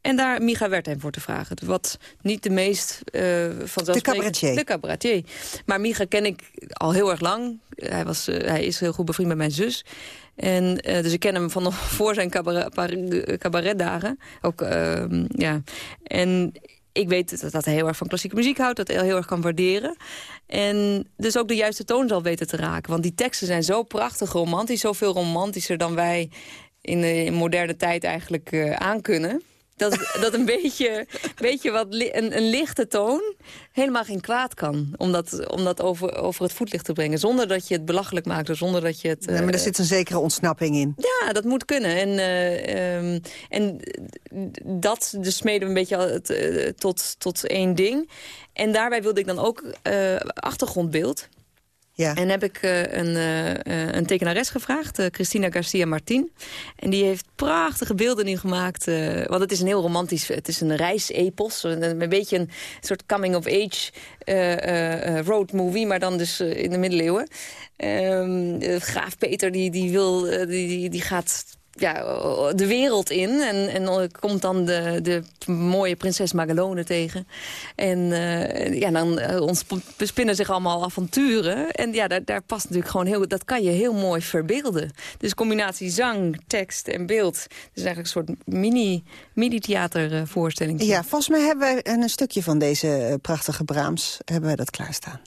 En daar Micha Wertheim voor te vragen. Wat niet de meest uh, vanzelfsprekend... De cabaretier. De cabaretier. Maar Micha ken ik al heel erg lang. Hij, was, uh, hij is heel goed bevriend met mijn zus. En, uh, dus ik ken hem van nog voor zijn cabaret, cabaretdagen. Ook, uh, ja. En ik weet dat, dat hij heel erg van klassieke muziek houdt. Dat hij heel erg kan waarderen. En dus ook de juiste toon zal weten te raken. Want die teksten zijn zo prachtig romantisch. Zoveel romantischer dan wij in de in moderne tijd eigenlijk uh, aankunnen. Dat, dat een beetje, beetje wat li een, een, lichte toon helemaal geen kwaad kan. Om dat, om dat over, over het voetlicht te brengen. Zonder dat je het belachelijk maakt. Zonder dat je het, nee, maar er zit een zekere ontsnapping in. Ja, dat moet kunnen. En, uh, um, en dat dus smeden we een beetje uh, tot, tot één ding. En daarbij wilde ik dan ook achtergrondbeeld. Ja. En heb ik uh, een, uh, een tekenares gevraagd, Christina Garcia Martin. En die heeft prachtige beelden nu gemaakt. want het is een heel romantisch, het is een reisepos. Een, een beetje een soort coming-of-age road movie, maar dan dus in de middeleeuwen. Graaf Peter die, die, wil, die, die gaat ja, de wereld in. En, en komt dan de, de mooie prinses Magalone tegen. En uh, ja, dan uh, ontspinnen zich allemaal avonturen. En ja, daar, daar past natuurlijk gewoon heel... Dat kan je heel mooi verbeelden. Dus combinatie zang, tekst en beeld. Dus eigenlijk een soort mini, mini-theatervoorstelling. Ja, volgens mij hebben we een stukje van deze prachtige Brahms... hebben we dat klaarstaan.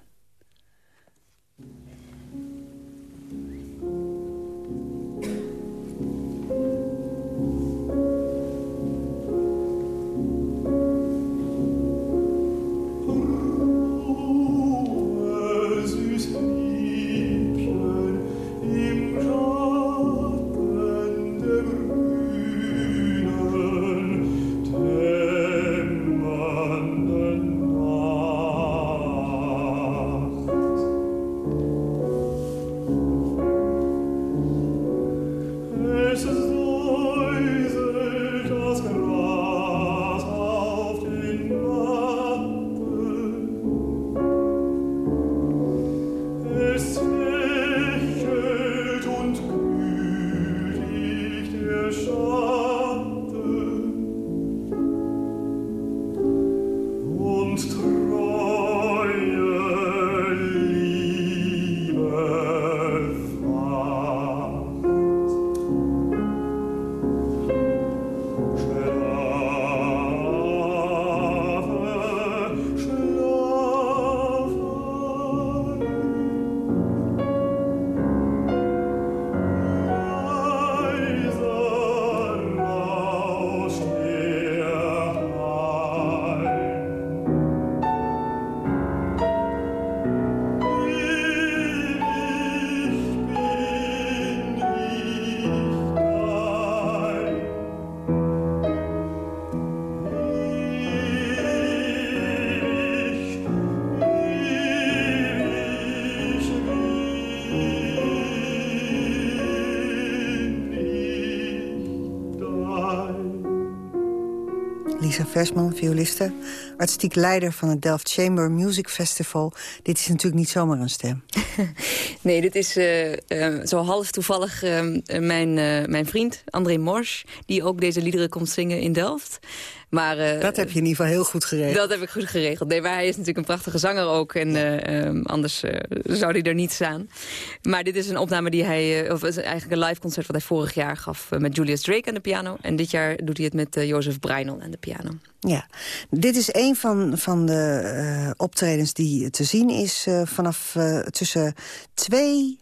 Lisa Versman, violiste. Artistiek leider van het Delft Chamber Music Festival. Dit is natuurlijk niet zomaar een stem. Nee, dit is eh, eh, zo half toevallig eh, mijn, mijn vriend, André Morsch... die ook deze liederen komt zingen in Delft. Maar, Dat heb je in ieder geval heel goed geregeld. Dat heb ik goed geregeld. Nee, maar hij is natuurlijk een prachtige zanger ook. En eh, ehm, anders zou hij er niet staan. Maar dit is een opname die hij... of eigenlijk een live concert wat hij vorig jaar gaf... met Julius Drake aan de piano. En dit jaar doet hij het met Jozef Breinel aan de piano. Ja, dit is een van, van de eh, optredens die te zien is eh, vanaf eh, tussen 2,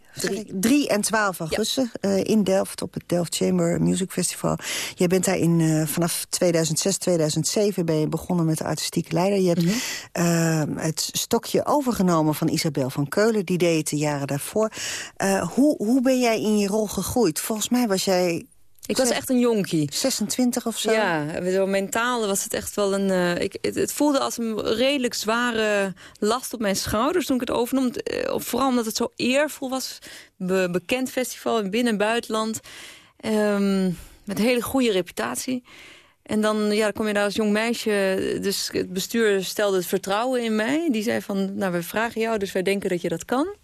3 en 12 augustus in Delft op het Delft Chamber Music Festival. Jij bent daar in, vanaf 2006, 2007 ben je begonnen met de artistieke leider. Je hebt eh, het stokje overgenomen van Isabel van Keulen, die deed het de jaren daarvoor. Hoe, hoe ben jij in je rol gegroeid? Volgens mij was jij Ik was echt een jonkie. 26 of zo? Ja, zo mentaal was het echt wel een... eh, ik, het, het voelde als een redelijk zware last op mijn schouders toen ik het overnam. Eh, vooral omdat het zo eervol was. Be- bekend festival in binnen- en buitenland. Ehm, met een hele goede reputatie. En dan, ja, dan kom je daar als jong meisje... Dus het bestuur stelde het vertrouwen in mij. Die zei van, nou, we vragen jou, dus wij denken dat je dat kan.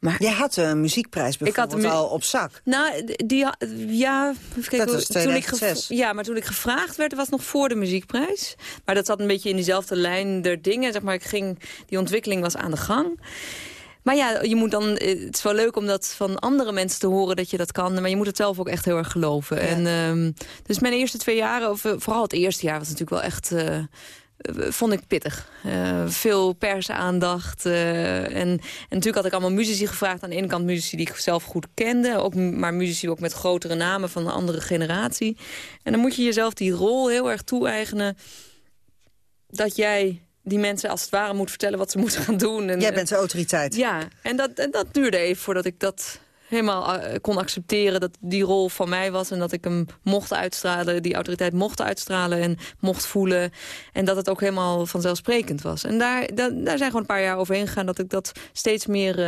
Maar Jij had een muziekprijs Ik had bijvoorbeeld een mu- al op zak. Nou, die, ja, Dat was toen ik gev- 2006. Ja, maar toen ik gevraagd werd, was het nog voor de muziekprijs. Maar dat zat een beetje in diezelfde lijn der dingen. Zeg maar, ik ging, die ontwikkeling was aan de gang. Maar ja, je moet dan, eh, het is wel leuk om dat van andere mensen te horen dat je dat kan. Maar je moet het zelf ook echt heel erg geloven. En, ehm, dus mijn eerste twee jaren, of eh, vooral het eerste jaar, was natuurlijk wel echt... eh, vond ik pittig. Eh, veel persaandacht. eh en, en natuurlijk had ik allemaal muzici gevraagd. Aan de ene kant muzici die ik zelf goed kende. Ook, maar muzici ook met grotere namen van een andere generatie. En dan moet je jezelf die rol heel erg toe-eigenen. Dat jij die mensen als het ware moet vertellen wat ze moeten gaan doen. En, Jij bent de autoriteit. Ja, en dat, en dat duurde even voordat ik dat helemaal eh, kon accepteren dat die rol van mij was... en dat ik hem mocht uitstralen, die autoriteit mocht uitstralen en mocht voelen. En dat het ook helemaal vanzelfsprekend was. En daar, daar, daar zijn gewoon een paar jaar overheen gegaan... dat ik dat steeds meer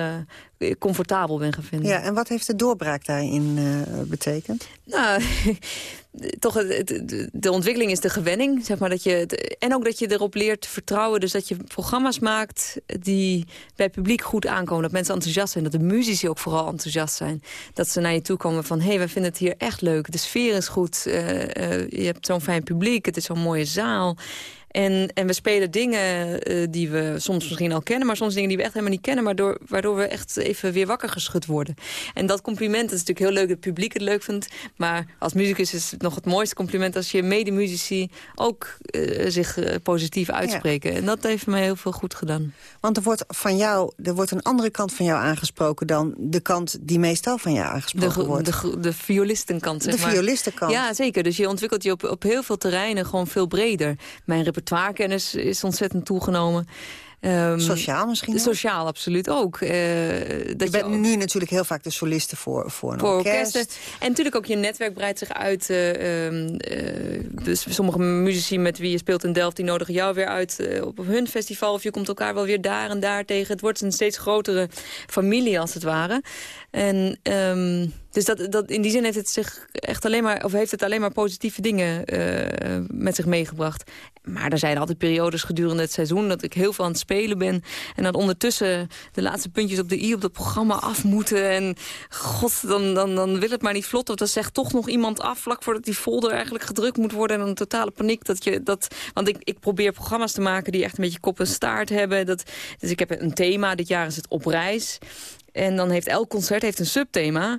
eh, comfortabel ben gaan vinden. Ja, en wat heeft de doorbraak daarin eh, betekend? Nou, toch de, ontwikkeling is de gewenning. Zeg maar, dat je, en ook dat je erop leert vertrouwen. Dus dat je programma's maakt die bij publiek goed aankomen. Dat mensen enthousiast zijn. Dat de muzici ook vooral enthousiast zijn. Dat ze naar je toe komen van... hé, hey, wij vinden het hier echt leuk. De sfeer is goed. eh, eh, je hebt zo'n fijn publiek. Het is zo'n mooie zaal. En, en we spelen dingen eh, die we soms misschien al kennen... maar soms dingen die we echt helemaal niet kennen... maar door, waardoor we echt even weer wakker geschud worden. En dat compliment is natuurlijk heel leuk dat het publiek het leuk vindt... maar als muzikus is het nog het mooiste compliment... als je medemuzici ook eh, zich eh, positief uitspreken. En dat heeft mij heel veel goed gedaan. Want er wordt van jou, er wordt een andere kant van jou aangesproken... dan de kant die meestal van jou De, aangesproken ge- wordt. de, de violistenkant, zeg De maar. violistenkant. Ja, zeker. Dus je ontwikkelt je op, op heel veel terreinen gewoon veel breder. Mijn repertoirekennis is ontzettend toegenomen. Ehm, Sociaal misschien ook? Sociaal, absoluut ook. Eh, dat je bent nu natuurlijk heel vaak de soliste voor, voor een voor orkest. orkesten. En natuurlijk ook je netwerk breidt zich uit. eh, ehm, eh, dus sommige muzici met wie je speelt in Delft... die nodigen jou weer uit op hun festival. Of je komt elkaar wel weer daar en daar tegen. Het wordt een steeds grotere familie, als het ware. En ehm, dus dat, dat, in die zin heeft het, zich echt alleen maar, of heeft het alleen maar positieve dingen met zich meegebracht. Maar er zijn altijd periodes gedurende het seizoen... dat ik heel veel aan het spelen ben. En dat ondertussen de laatste puntjes op de i op dat programma af moeten. En god, dan, dan, dan wil het maar niet vlot. Of dan zegt toch nog iemand af vlak voordat die folder eigenlijk gedrukt moet worden. En dan een totale paniek. Dat je, dat, want ik, ik probeer programma's te maken die echt een beetje kop en staart hebben. Dat, dus ik heb een thema. Dit jaar is het op reis. En dan heeft elk concert heeft een subthema.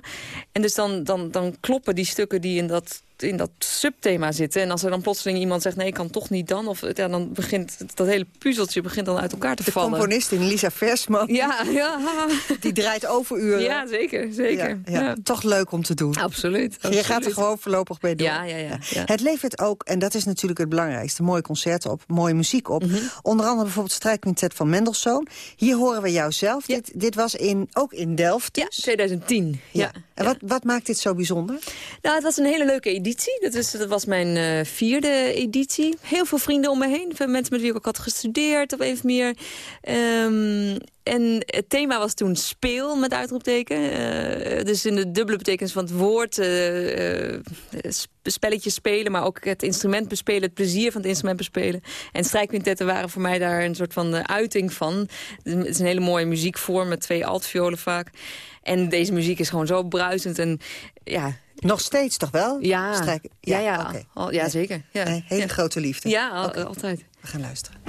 En dus dan, dan, dan kloppen die stukken die in dat, in dat subthema zitten. En als er dan plotseling iemand zegt, nee, ik kan toch niet dan. Of ja, dan begint dat hele puzzeltje begint dan uit elkaar te De vallen. componistin Lisa Versman. Ja, ja. Die draait overuren. Ja, zeker, zeker. Ja. Toch leuk om te doen. Absoluut. Je gaat er absoluut. gewoon voorlopig bij door. Ja, ja, ja. Het levert ook, en dat is natuurlijk het belangrijkste... mooie concerten op, mooie muziek op. Mhm. Onder andere bijvoorbeeld Strijdquintet van Mendelssohn. Hier horen we jou zelf. Dit, dit was in, ook in Delft Ja, dus. 2010. Ja. En wat, wat maakt dit zo bijzonder? Nou, het was een hele leuke editie. Editie. Dat, dat was mijn eh, vierde editie. Heel veel vrienden om me heen. Veel mensen met wie ik ook had gestudeerd of even meer. Ehm, en het thema was toen speel met uitroepteken. Eh, dus in de dubbele betekenis van het woord. sp- spelletjes spelen, maar ook het instrument bespelen. Het plezier van het instrument bespelen. En strijkquintetten waren voor mij daar een soort van uiting van. Het is een hele mooie muziekvorm met twee altviolen vaak. En deze muziek is gewoon zo bruisend. En ja, Nog steeds toch wel? ja, Strijk- ja, ja, oké. al- ja zeker. Ja. Hele grote liefde. Ja, al- altijd. We gaan luisteren.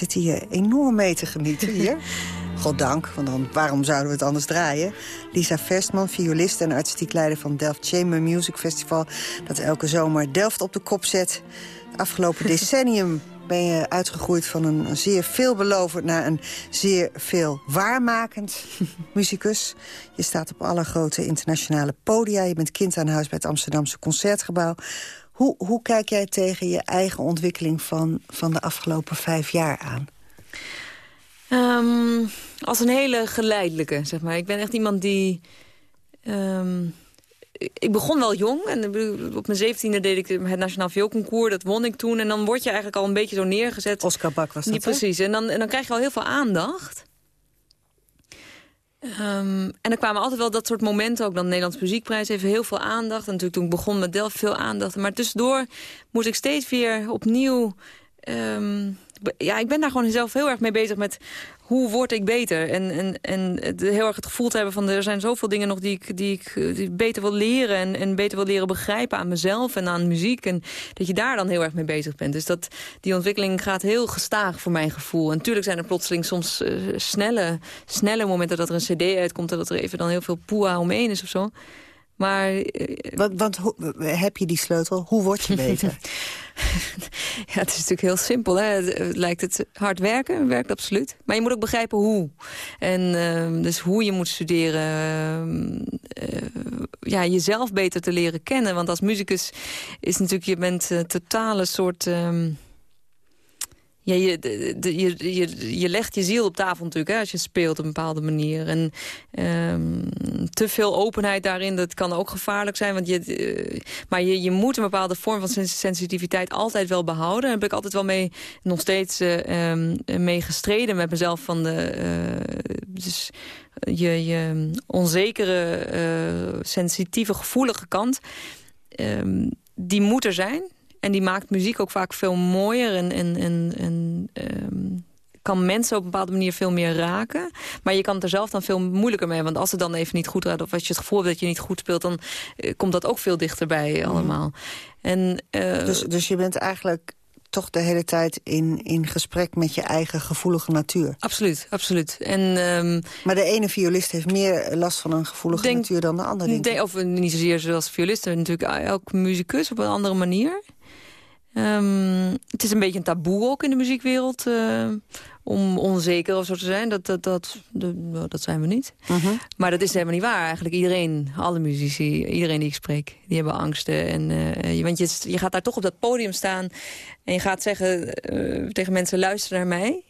Zit hij eh, enorm mee te genieten hier. Goddank, want dan, waarom zouden we het anders draaien? Lisa Verstman, violist en artistiek leider van Delft Chamber Music Festival... dat elke zomer Delft op de kop zet. Afgelopen decennium ben je uitgegroeid van een zeer veelbelovend... naar een zeer veel waarmakend muzikus. Je staat op alle grote internationale podia. Je bent kind aan huis bij het Amsterdamse Concertgebouw. Hoe, hoe kijk jij tegen je eigen ontwikkeling van, van de afgelopen vijf jaar aan? Ehm, als een hele geleidelijke, zeg maar. Ik ben echt iemand die... ehm, ik begon wel jong. En op mijn zeventiende deed ik het Nationaal Vioolconcours. Dat won ik toen. En dan word je eigenlijk al een beetje zo neergezet. Oscar Bak was dat, Niet precies. En dan, en dan krijg je al heel veel aandacht. Ehm, en er kwamen altijd wel dat soort momenten ook. Dan de Nederlandse Muziekprijs heeft heel veel aandacht. En natuurlijk toen ik begon met Delft veel aandacht. Maar tussendoor moest ik steeds weer opnieuw... ehm, ja, ik ben daar gewoon zelf heel erg mee bezig met hoe word ik beter? En, en, en heel erg het gevoel te hebben van er zijn zoveel dingen nog die ik, die ik, eh, die beter wil leren. En, en beter wil leren begrijpen aan mezelf en aan muziek. En dat je daar dan heel erg mee bezig bent. Dus dat, die ontwikkeling gaat heel gestaag voor mijn gevoel. En natuurlijk zijn er plotseling soms eh, snelle, snelle momenten dat er een cd uitkomt. En dat er even dan heel veel poeha omheen is of zo. Maar... eh, Want, want hoe- heb je die sleutel? Hoe word je beter? Ja, het is natuurlijk heel simpel. Hè? Het, lijkt het hard werken, het werkt absoluut. Maar je moet ook begrijpen hoe. En ehm, dus hoe je moet studeren. eh, ja, jezelf beter te leren kennen. Want als muzikus is natuurlijk, je bent een totale soort... ehm, ja, je, je, je, je legt je ziel op tafel natuurlijk, hè, als je speelt op een bepaalde manier. En ehm, te veel openheid daarin, dat kan ook gevaarlijk zijn. Want je, eh, maar je, je moet een bepaalde vorm van sens- sensitiviteit altijd wel behouden. Daar heb ik altijd wel mee, nog steeds ehm, mee gestreden met mezelf. Van de, eh, dus je, je onzekere, sensitieve, gevoelige kant, ehm, die moet er zijn. En die maakt muziek ook vaak veel mooier en, en, en, en ehm, kan mensen op een bepaalde manier veel meer raken. Maar je kan het er zelf dan veel moeilijker mee. Want als het dan even niet goed gaat of als je het gevoel hebt dat je niet goed speelt... dan eh, komt dat ook veel dichterbij allemaal. En, eh, Dus, dus je bent eigenlijk toch de hele tijd in, in gesprek met je eigen gevoelige natuur. Absoluut, absoluut. En, ehm, maar de ene violist heeft meer last van een gevoelige Denk- natuur dan de andere. denk of niet zozeer zoals violisten, natuurlijk elk muzikus op een andere manier. Ehm, het is een beetje een taboe ook in de muziekwereld eh, om onzeker of zo te zijn. Dat, dat, dat, dat, nou, dat zijn we niet. Mhm. Maar dat is helemaal niet waar. Eigenlijk iedereen, alle muzici, iedereen die ik spreek, die hebben angsten. En, eh, je- want je, je gaat daar toch op dat podium staan en je gaat zeggen eh, tegen mensen luister naar mij.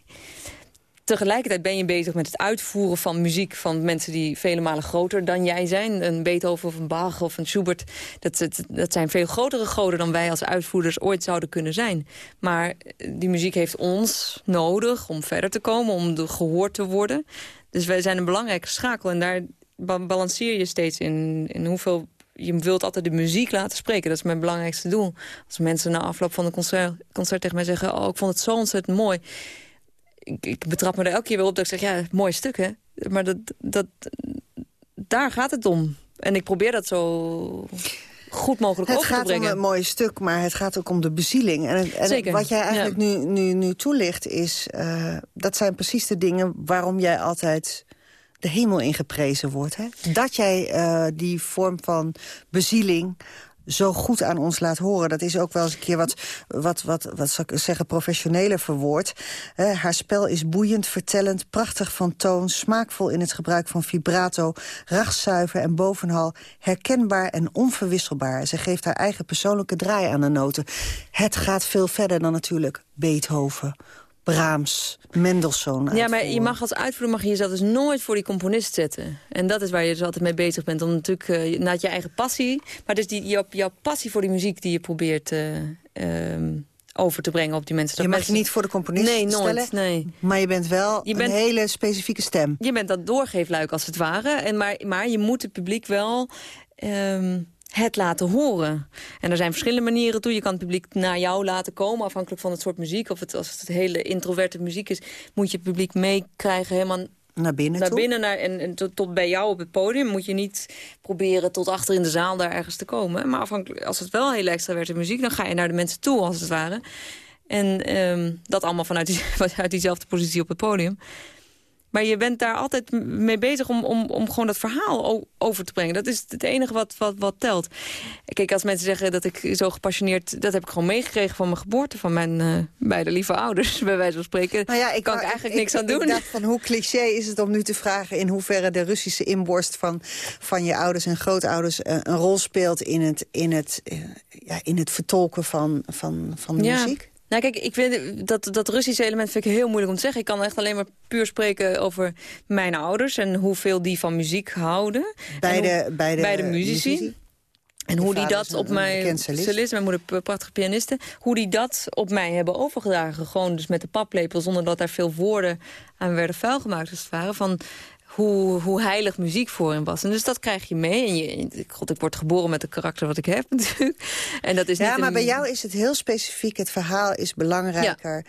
Tegelijkertijd ben je bezig met het uitvoeren van muziek van mensen die vele malen groter dan jij zijn. Een Beethoven of een Bach of een Schubert. Dat, dat, zijn veel grotere goden dan wij als uitvoerders ooit zouden kunnen zijn. Maar eh, die muziek heeft ons nodig om verder te komen, om gehoord te worden. Dus wij zijn een belangrijke schakel en daar ba- balanceer je steeds in, in hoeveel... Je wilt altijd de muziek laten spreken. Dat is mijn belangrijkste doel. Als mensen na afloop van een concert, concert tegen mij zeggen... oh, ik vond het zo ontzettend mooi ik, ik betrap me er elke keer weer op dat ik zeg, ja, mooi stuk, hè? Maar dat, dat, daar gaat het om. En ik probeer dat zo goed mogelijk Het over te gaat om brengen. een mooi stuk, maar het gaat ook om de bezieling. En, het- en Zeker, wat jij eigenlijk nu, nu, nu toelicht is... eh, dat zijn precies de dingen waarom jij altijd de hemel ingeprezen wordt. Hè? Dat jij eh, die vorm van bezieling zo goed aan ons laat horen. Dat is ook wel eens een keer wat, wat, wat, wat ik zeggen, professioneler verwoord. Haar spel is boeiend, vertellend, prachtig van toon... smaakvol in het gebruik van vibrato, rachtzuiver en bovenal... herkenbaar en onverwisselbaar. Ze geeft haar eigen persoonlijke draai aan de noten. Het gaat veel verder dan natuurlijk Beethoven, Brahms, Mendelssohn. Ja, maar je mag als uitvoerder mag je jezelf dus nooit voor die componist zetten. En dat is waar je dus altijd mee bezig bent. Om natuurlijk eh, naar je eigen passie. Maar dus die, jouw, jouw passie voor die muziek die je probeert eh, ehm, over te brengen op die mensen. Je Dat mag je niet voor de componist nee, nooit, stellen, nee. maar je bent wel Je bent- een hele specifieke stem. Je bent dat doorgeefluik als het ware. En maar, maar je moet het publiek wel ehm, het laten horen. En er zijn verschillende manieren toe. Je kan het publiek naar jou laten komen, afhankelijk van het soort muziek. Of het, als het hele introverte muziek is, moet je het publiek meekrijgen helemaal Naar binnen naar toe. binnen naar, en, en tot, tot bij jou op het podium. Moet je niet proberen tot achter in de zaal daar ergens te komen. Maar afhankelijk, als het wel hele extraverte muziek, dan ga je naar de mensen toe als het ware. En ehm, dat allemaal vanuit, die, vanuit diezelfde positie op het podium. Maar je bent daar altijd mee bezig om, om, om gewoon dat verhaal over te brengen. Dat is het enige wat, wat, wat telt. Kijk, als mensen zeggen dat ik zo gepassioneerd... dat heb ik gewoon meegekregen van mijn geboorte... van mijn eh, beide lieve ouders, bij wijze van spreken. Nou ja, ik kan ik eigenlijk niks aan doen. Ik dacht van hoe cliché is het om nu te vragen... in hoeverre de Russische inborst van, van je ouders en grootouders... eh, een rol speelt in het, in het, eh, ja, in het vertolken van, van, van de muziek? Nou kijk, ik vind dat, dat Russische element vind ik heel moeilijk om te zeggen. Ik kan echt alleen maar puur spreken over mijn ouders... en hoeveel die van muziek houden. Beide- En hoe- beide beide muzici. muzici. En hoe die dat op mij... cellist. mijn moeder prachtige pianiste. Hoe die dat op mij hebben overgedragen. Gewoon dus met de paplepel, zonder dat daar veel woorden aan werden vuilgemaakt. Als het ware, van hoe, hoe heilig muziek voor hem was. En dus dat krijg je mee. En je, god, ik word geboren met het karakter wat ik heb natuurlijk. En dat is Ja, niet maar een- bij jou is het heel specifiek. Het verhaal is belangrijker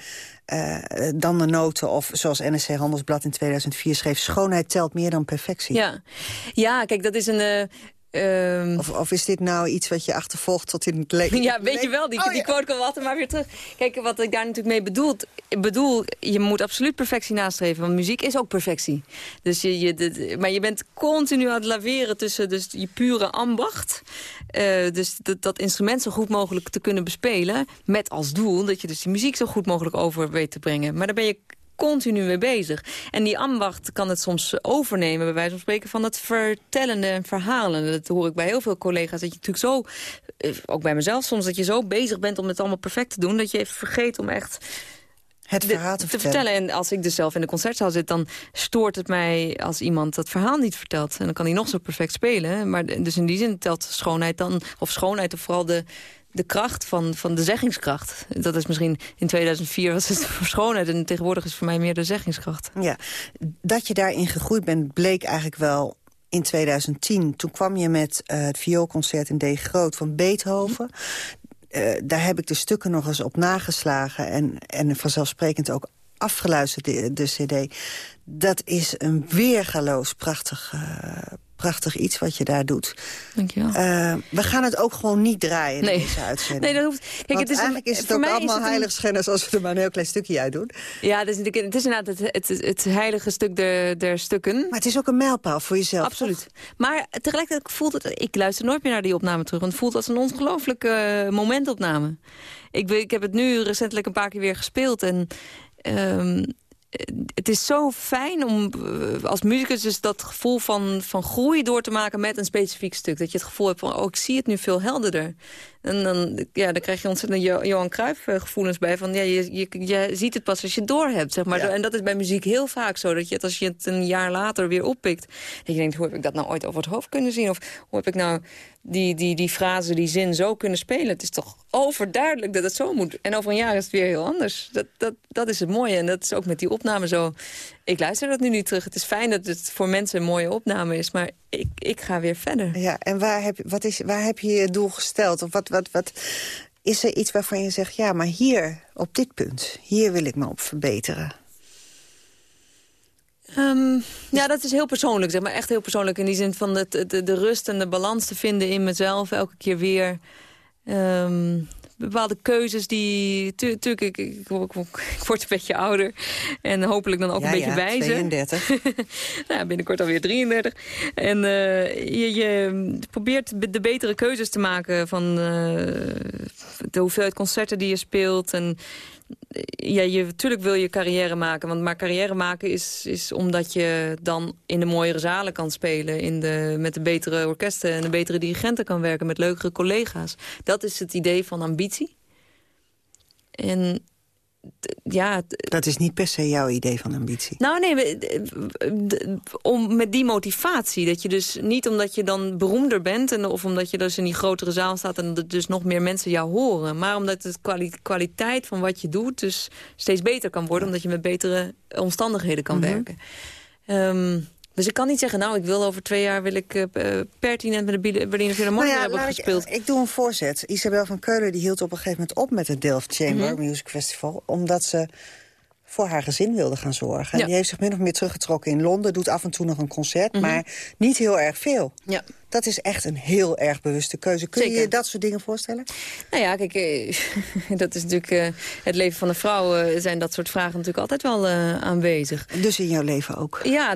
eh, dan de noten. Of zoals NSC Handelsblad in 2004 schreef... schoonheid telt meer dan perfectie. Ja, ja kijk, dat is een... eh, ehm, Of, of is dit nou iets wat je achtervolgt tot in het leven? Ja, weet je wel, die, Oh, die quote komt altijd maar weer terug. Kijk, wat ik daar natuurlijk mee bedoel... Ik bedoel, je moet absoluut perfectie nastreven. Want muziek is ook perfectie. Dus je, je, maar je bent continu aan het laveren tussen dus je pure ambacht... eh, dus dat, dat instrument zo goed mogelijk te kunnen bespelen... met als doel dat je dus die muziek zo goed mogelijk over weet te brengen. Maar daar ben je continu mee bezig. En die ambacht kan het soms overnemen, bij wijze van spreken, van het vertellende en verhalen. Dat hoor ik bij heel veel collega's, dat je natuurlijk zo, eh, ook bij mezelf soms, dat je zo bezig bent om het allemaal perfect te doen, dat je even vergeet om echt het verhaal te, vertellen. En als ik dus zelf in de concertzaal zit, dan stoort het mij als iemand dat verhaal niet vertelt. En dan kan hij nog zo perfect spelen. Maar dus in die zin telt schoonheid dan, of schoonheid, of vooral de, de kracht van, van de zeggingskracht. Dat is misschien in 2004 was het voor schoonheid en tegenwoordig is voor mij meer de zeggingskracht. Ja, dat je daarin gegroeid bent bleek eigenlijk wel in 2010. Toen kwam je met eh, het vioolconcert in D groot van Beethoven. eh, daar heb ik de stukken nog eens op nageslagen... en, en vanzelfsprekend ook afgeluisterd, de, cd. Dat is een weergaloos prachtig, eh, prachtig iets wat je daar doet. Dankjewel. Uh, we gaan het ook gewoon niet draaien Nee. in deze uitzending. Nee, dat hoeft... Kijk, Want het is een- eigenlijk is het ook allemaal het heiligschennis... als we er maar een heel klein stukje uit doen. Ja, het is, natuurlijk- het is inderdaad het, het, het heilige stuk der, der stukken. Maar het is ook een mijlpaal voor jezelf. Absoluut. Maar tegelijkertijd voelt het... Ik luister nooit meer naar die opname terug. Want het voelt als een ongelooflijke eh, momentopname. Ik, ik heb het nu recentelijk een paar keer weer gespeeld. En ehm, het is zo fijn om eh, als muzikus dus dat gevoel van, van groei door te maken met een specifiek stuk. Dat je het gevoel hebt van, oh, ik zie het nu veel helderder. En dan, ja, dan krijg je ontzettend Jo- Johan Cruijff eh, gevoelens bij. Van, ja, je, je, je ziet het pas als je het door hebt. Zeg maar. En dat is bij muziek heel vaak zo. Dat je het als je het een jaar later weer oppikt. Dat je denkt, hoe heb ik dat nou ooit over het hoofd kunnen zien? Of hoe heb ik nou die, die, die frase, die zin zo kunnen spelen? Het is toch overduidelijk dat het zo moet. En over een jaar is het weer heel anders. Dat, dat, dat is het mooie. En dat is ook met die opname zo. Ik luister dat nu niet terug. Het is fijn dat het voor mensen een mooie opname is. Maar ik, ik ga weer verder. Ja, en waar heb, wat is, waar heb je je doel gesteld? Of wat, wat, wat, is er iets waarvan je zegt... ja, maar hier, op dit punt, hier wil ik me op verbeteren? Ehm, ja, dat is heel persoonlijk, zeg maar. Echt heel persoonlijk in die zin van de, de, de rust en de balans te vinden in mezelf. Elke keer weer. Ehm, bepaalde keuzes die... tu- Tuurlijk, ik, ik, ik, ik- ik word een beetje ouder. En hopelijk dan ook Ja, een beetje ja, wijzer. 32. nou, binnenkort alweer 33. En eh, je, je probeert de betere keuzes te maken van eh, de hoeveelheid concerten die je speelt. En ja, je, natuurlijk wil je carrière maken. Want, maar carrière maken is, is omdat je dan in de mooiere zalen kan spelen. In de, met de betere orkesten en de betere dirigenten kan werken. Met leukere collega's. Dat is het idee van ambitie. En ja, Dat is niet per se jouw idee van ambitie. nou nee, om, met die motivatie. Dat je dus niet omdat je dan beroemder bent... En, of omdat je dus in die grotere zaal staat... en dat dus nog meer mensen jou horen. Maar omdat de kwali- kwaliteit van wat je doet... dus steeds beter kan worden... omdat je met betere omstandigheden kan Mhm. werken. Ehm, dus ik kan niet zeggen... nou, ik wil over twee jaar... wil ik eh, eh, pertinent met de Berliner Philharmonic Nou ja, hebben ik- gespeeld. Ik, doe een voorzet. Isabel van Keulen die hield op een gegeven moment op met het Delft Chamber Mhm. Music Festival. Omdat ze voor haar gezin wilde gaan zorgen. En Ja. die heeft zich min of meer teruggetrokken in Londen. Doet af en toe nog een concert, Mhm. maar niet heel erg veel. Ja. Dat is echt een heel erg bewuste keuze. Kun je Zeker. je dat soort dingen voorstellen? Nou ja, kijk, eh, dat is natuurlijk eh, het leven van een vrouw... eh, zijn dat soort vragen natuurlijk altijd wel aanwezig. Dus in jouw leven ook? Ja,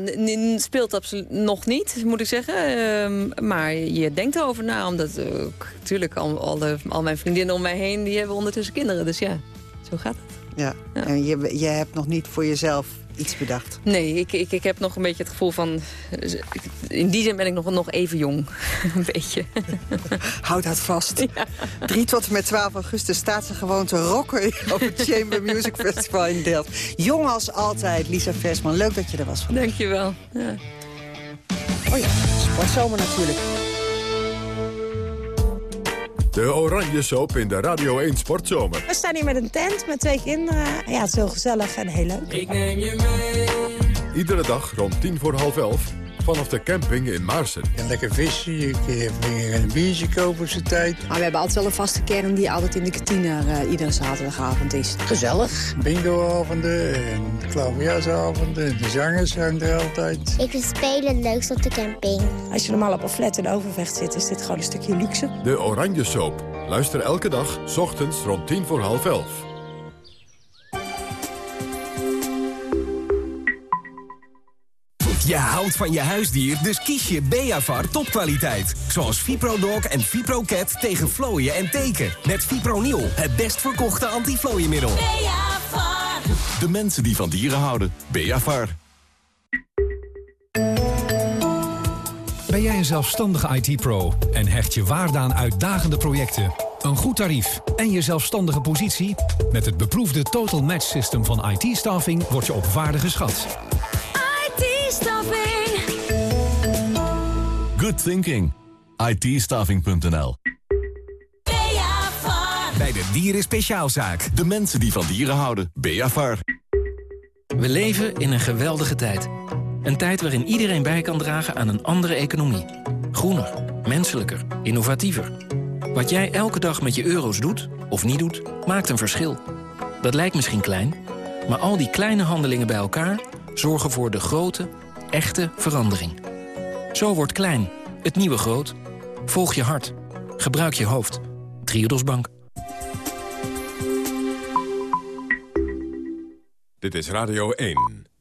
speelt absoluut nog niet, moet ik zeggen. Ehm, maar je denkt erover na, omdat natuurlijk al, al, de- al mijn vriendinnen om mij heen... die hebben ondertussen kinderen, dus ja, zo gaat het. Ja. En je, je hebt nog niet voor jezelf iets bedacht. Nee, ik, ik, ik heb nog een beetje het gevoel van... In die zin ben ik nog, nog even jong, een beetje. Houd dat vast. 3 tot en met 12 augustus staat ze gewoon te rocken op het Chamber Music Festival in Delft. Jong als altijd, Lisa Versman. Leuk dat je er was vandaag. Dankjewel. Ja. Oh ja, sportzomer natuurlijk. De Oranje Soap in de Radio 1 Sportzomer. We staan hier met een tent met twee kinderen. Ja, het is heel gezellig en heel leuk. Ik neem je mee. Iedere dag rond tien voor half elf vanaf de camping in Maarsen. En lekker vissen, je kunt een biertje kopen op zijn tijd. Maar we hebben altijd wel een vaste kern die altijd in de kantine eh, iedere zaterdagavond is. Gezellig. Bingoavonden en klaverjasavonden. De zangers zijn er altijd. Ik vind spelen het leukst op de camping. Als je normaal op een flat in Overvecht zit, is dit gewoon een stukje luxe. De Oranje Soap. Luister elke dag, 's ochtends rond tien voor half elf. Je houdt van je huisdier, dus kies je Beavar topkwaliteit. Zoals ViproDog en ViproCat tegen vlooien en teken. Met Fipronil, het best verkochte antiflooiemiddel. Beavar. De mensen die van dieren houden. Beavar. Ben jij een zelfstandige IT-pro en hecht je waarde aan uitdagende projecten, een goed tarief en je zelfstandige positie? Met het beproefde Total Match System van IT-staffing word je op waarde geschat. IT-staffing. Good thinking. itstaffing.nl. Bij de Dieren Speciaalzaak. De mensen die van dieren houden. Beavar. We leven in een geweldige tijd. Een tijd waarin iedereen bij kan dragen aan een andere economie. Groener, menselijker, innovatiever. Wat jij elke dag met je euro's doet, of niet doet, maakt een verschil. Dat lijkt misschien klein, maar al die kleine handelingen bij elkaar... zorgen voor de grote, echte verandering. Zo wordt klein, het nieuwe groot. Volg je hart. Gebruik je hoofd. Triodos Bank. Dit is Radio 1.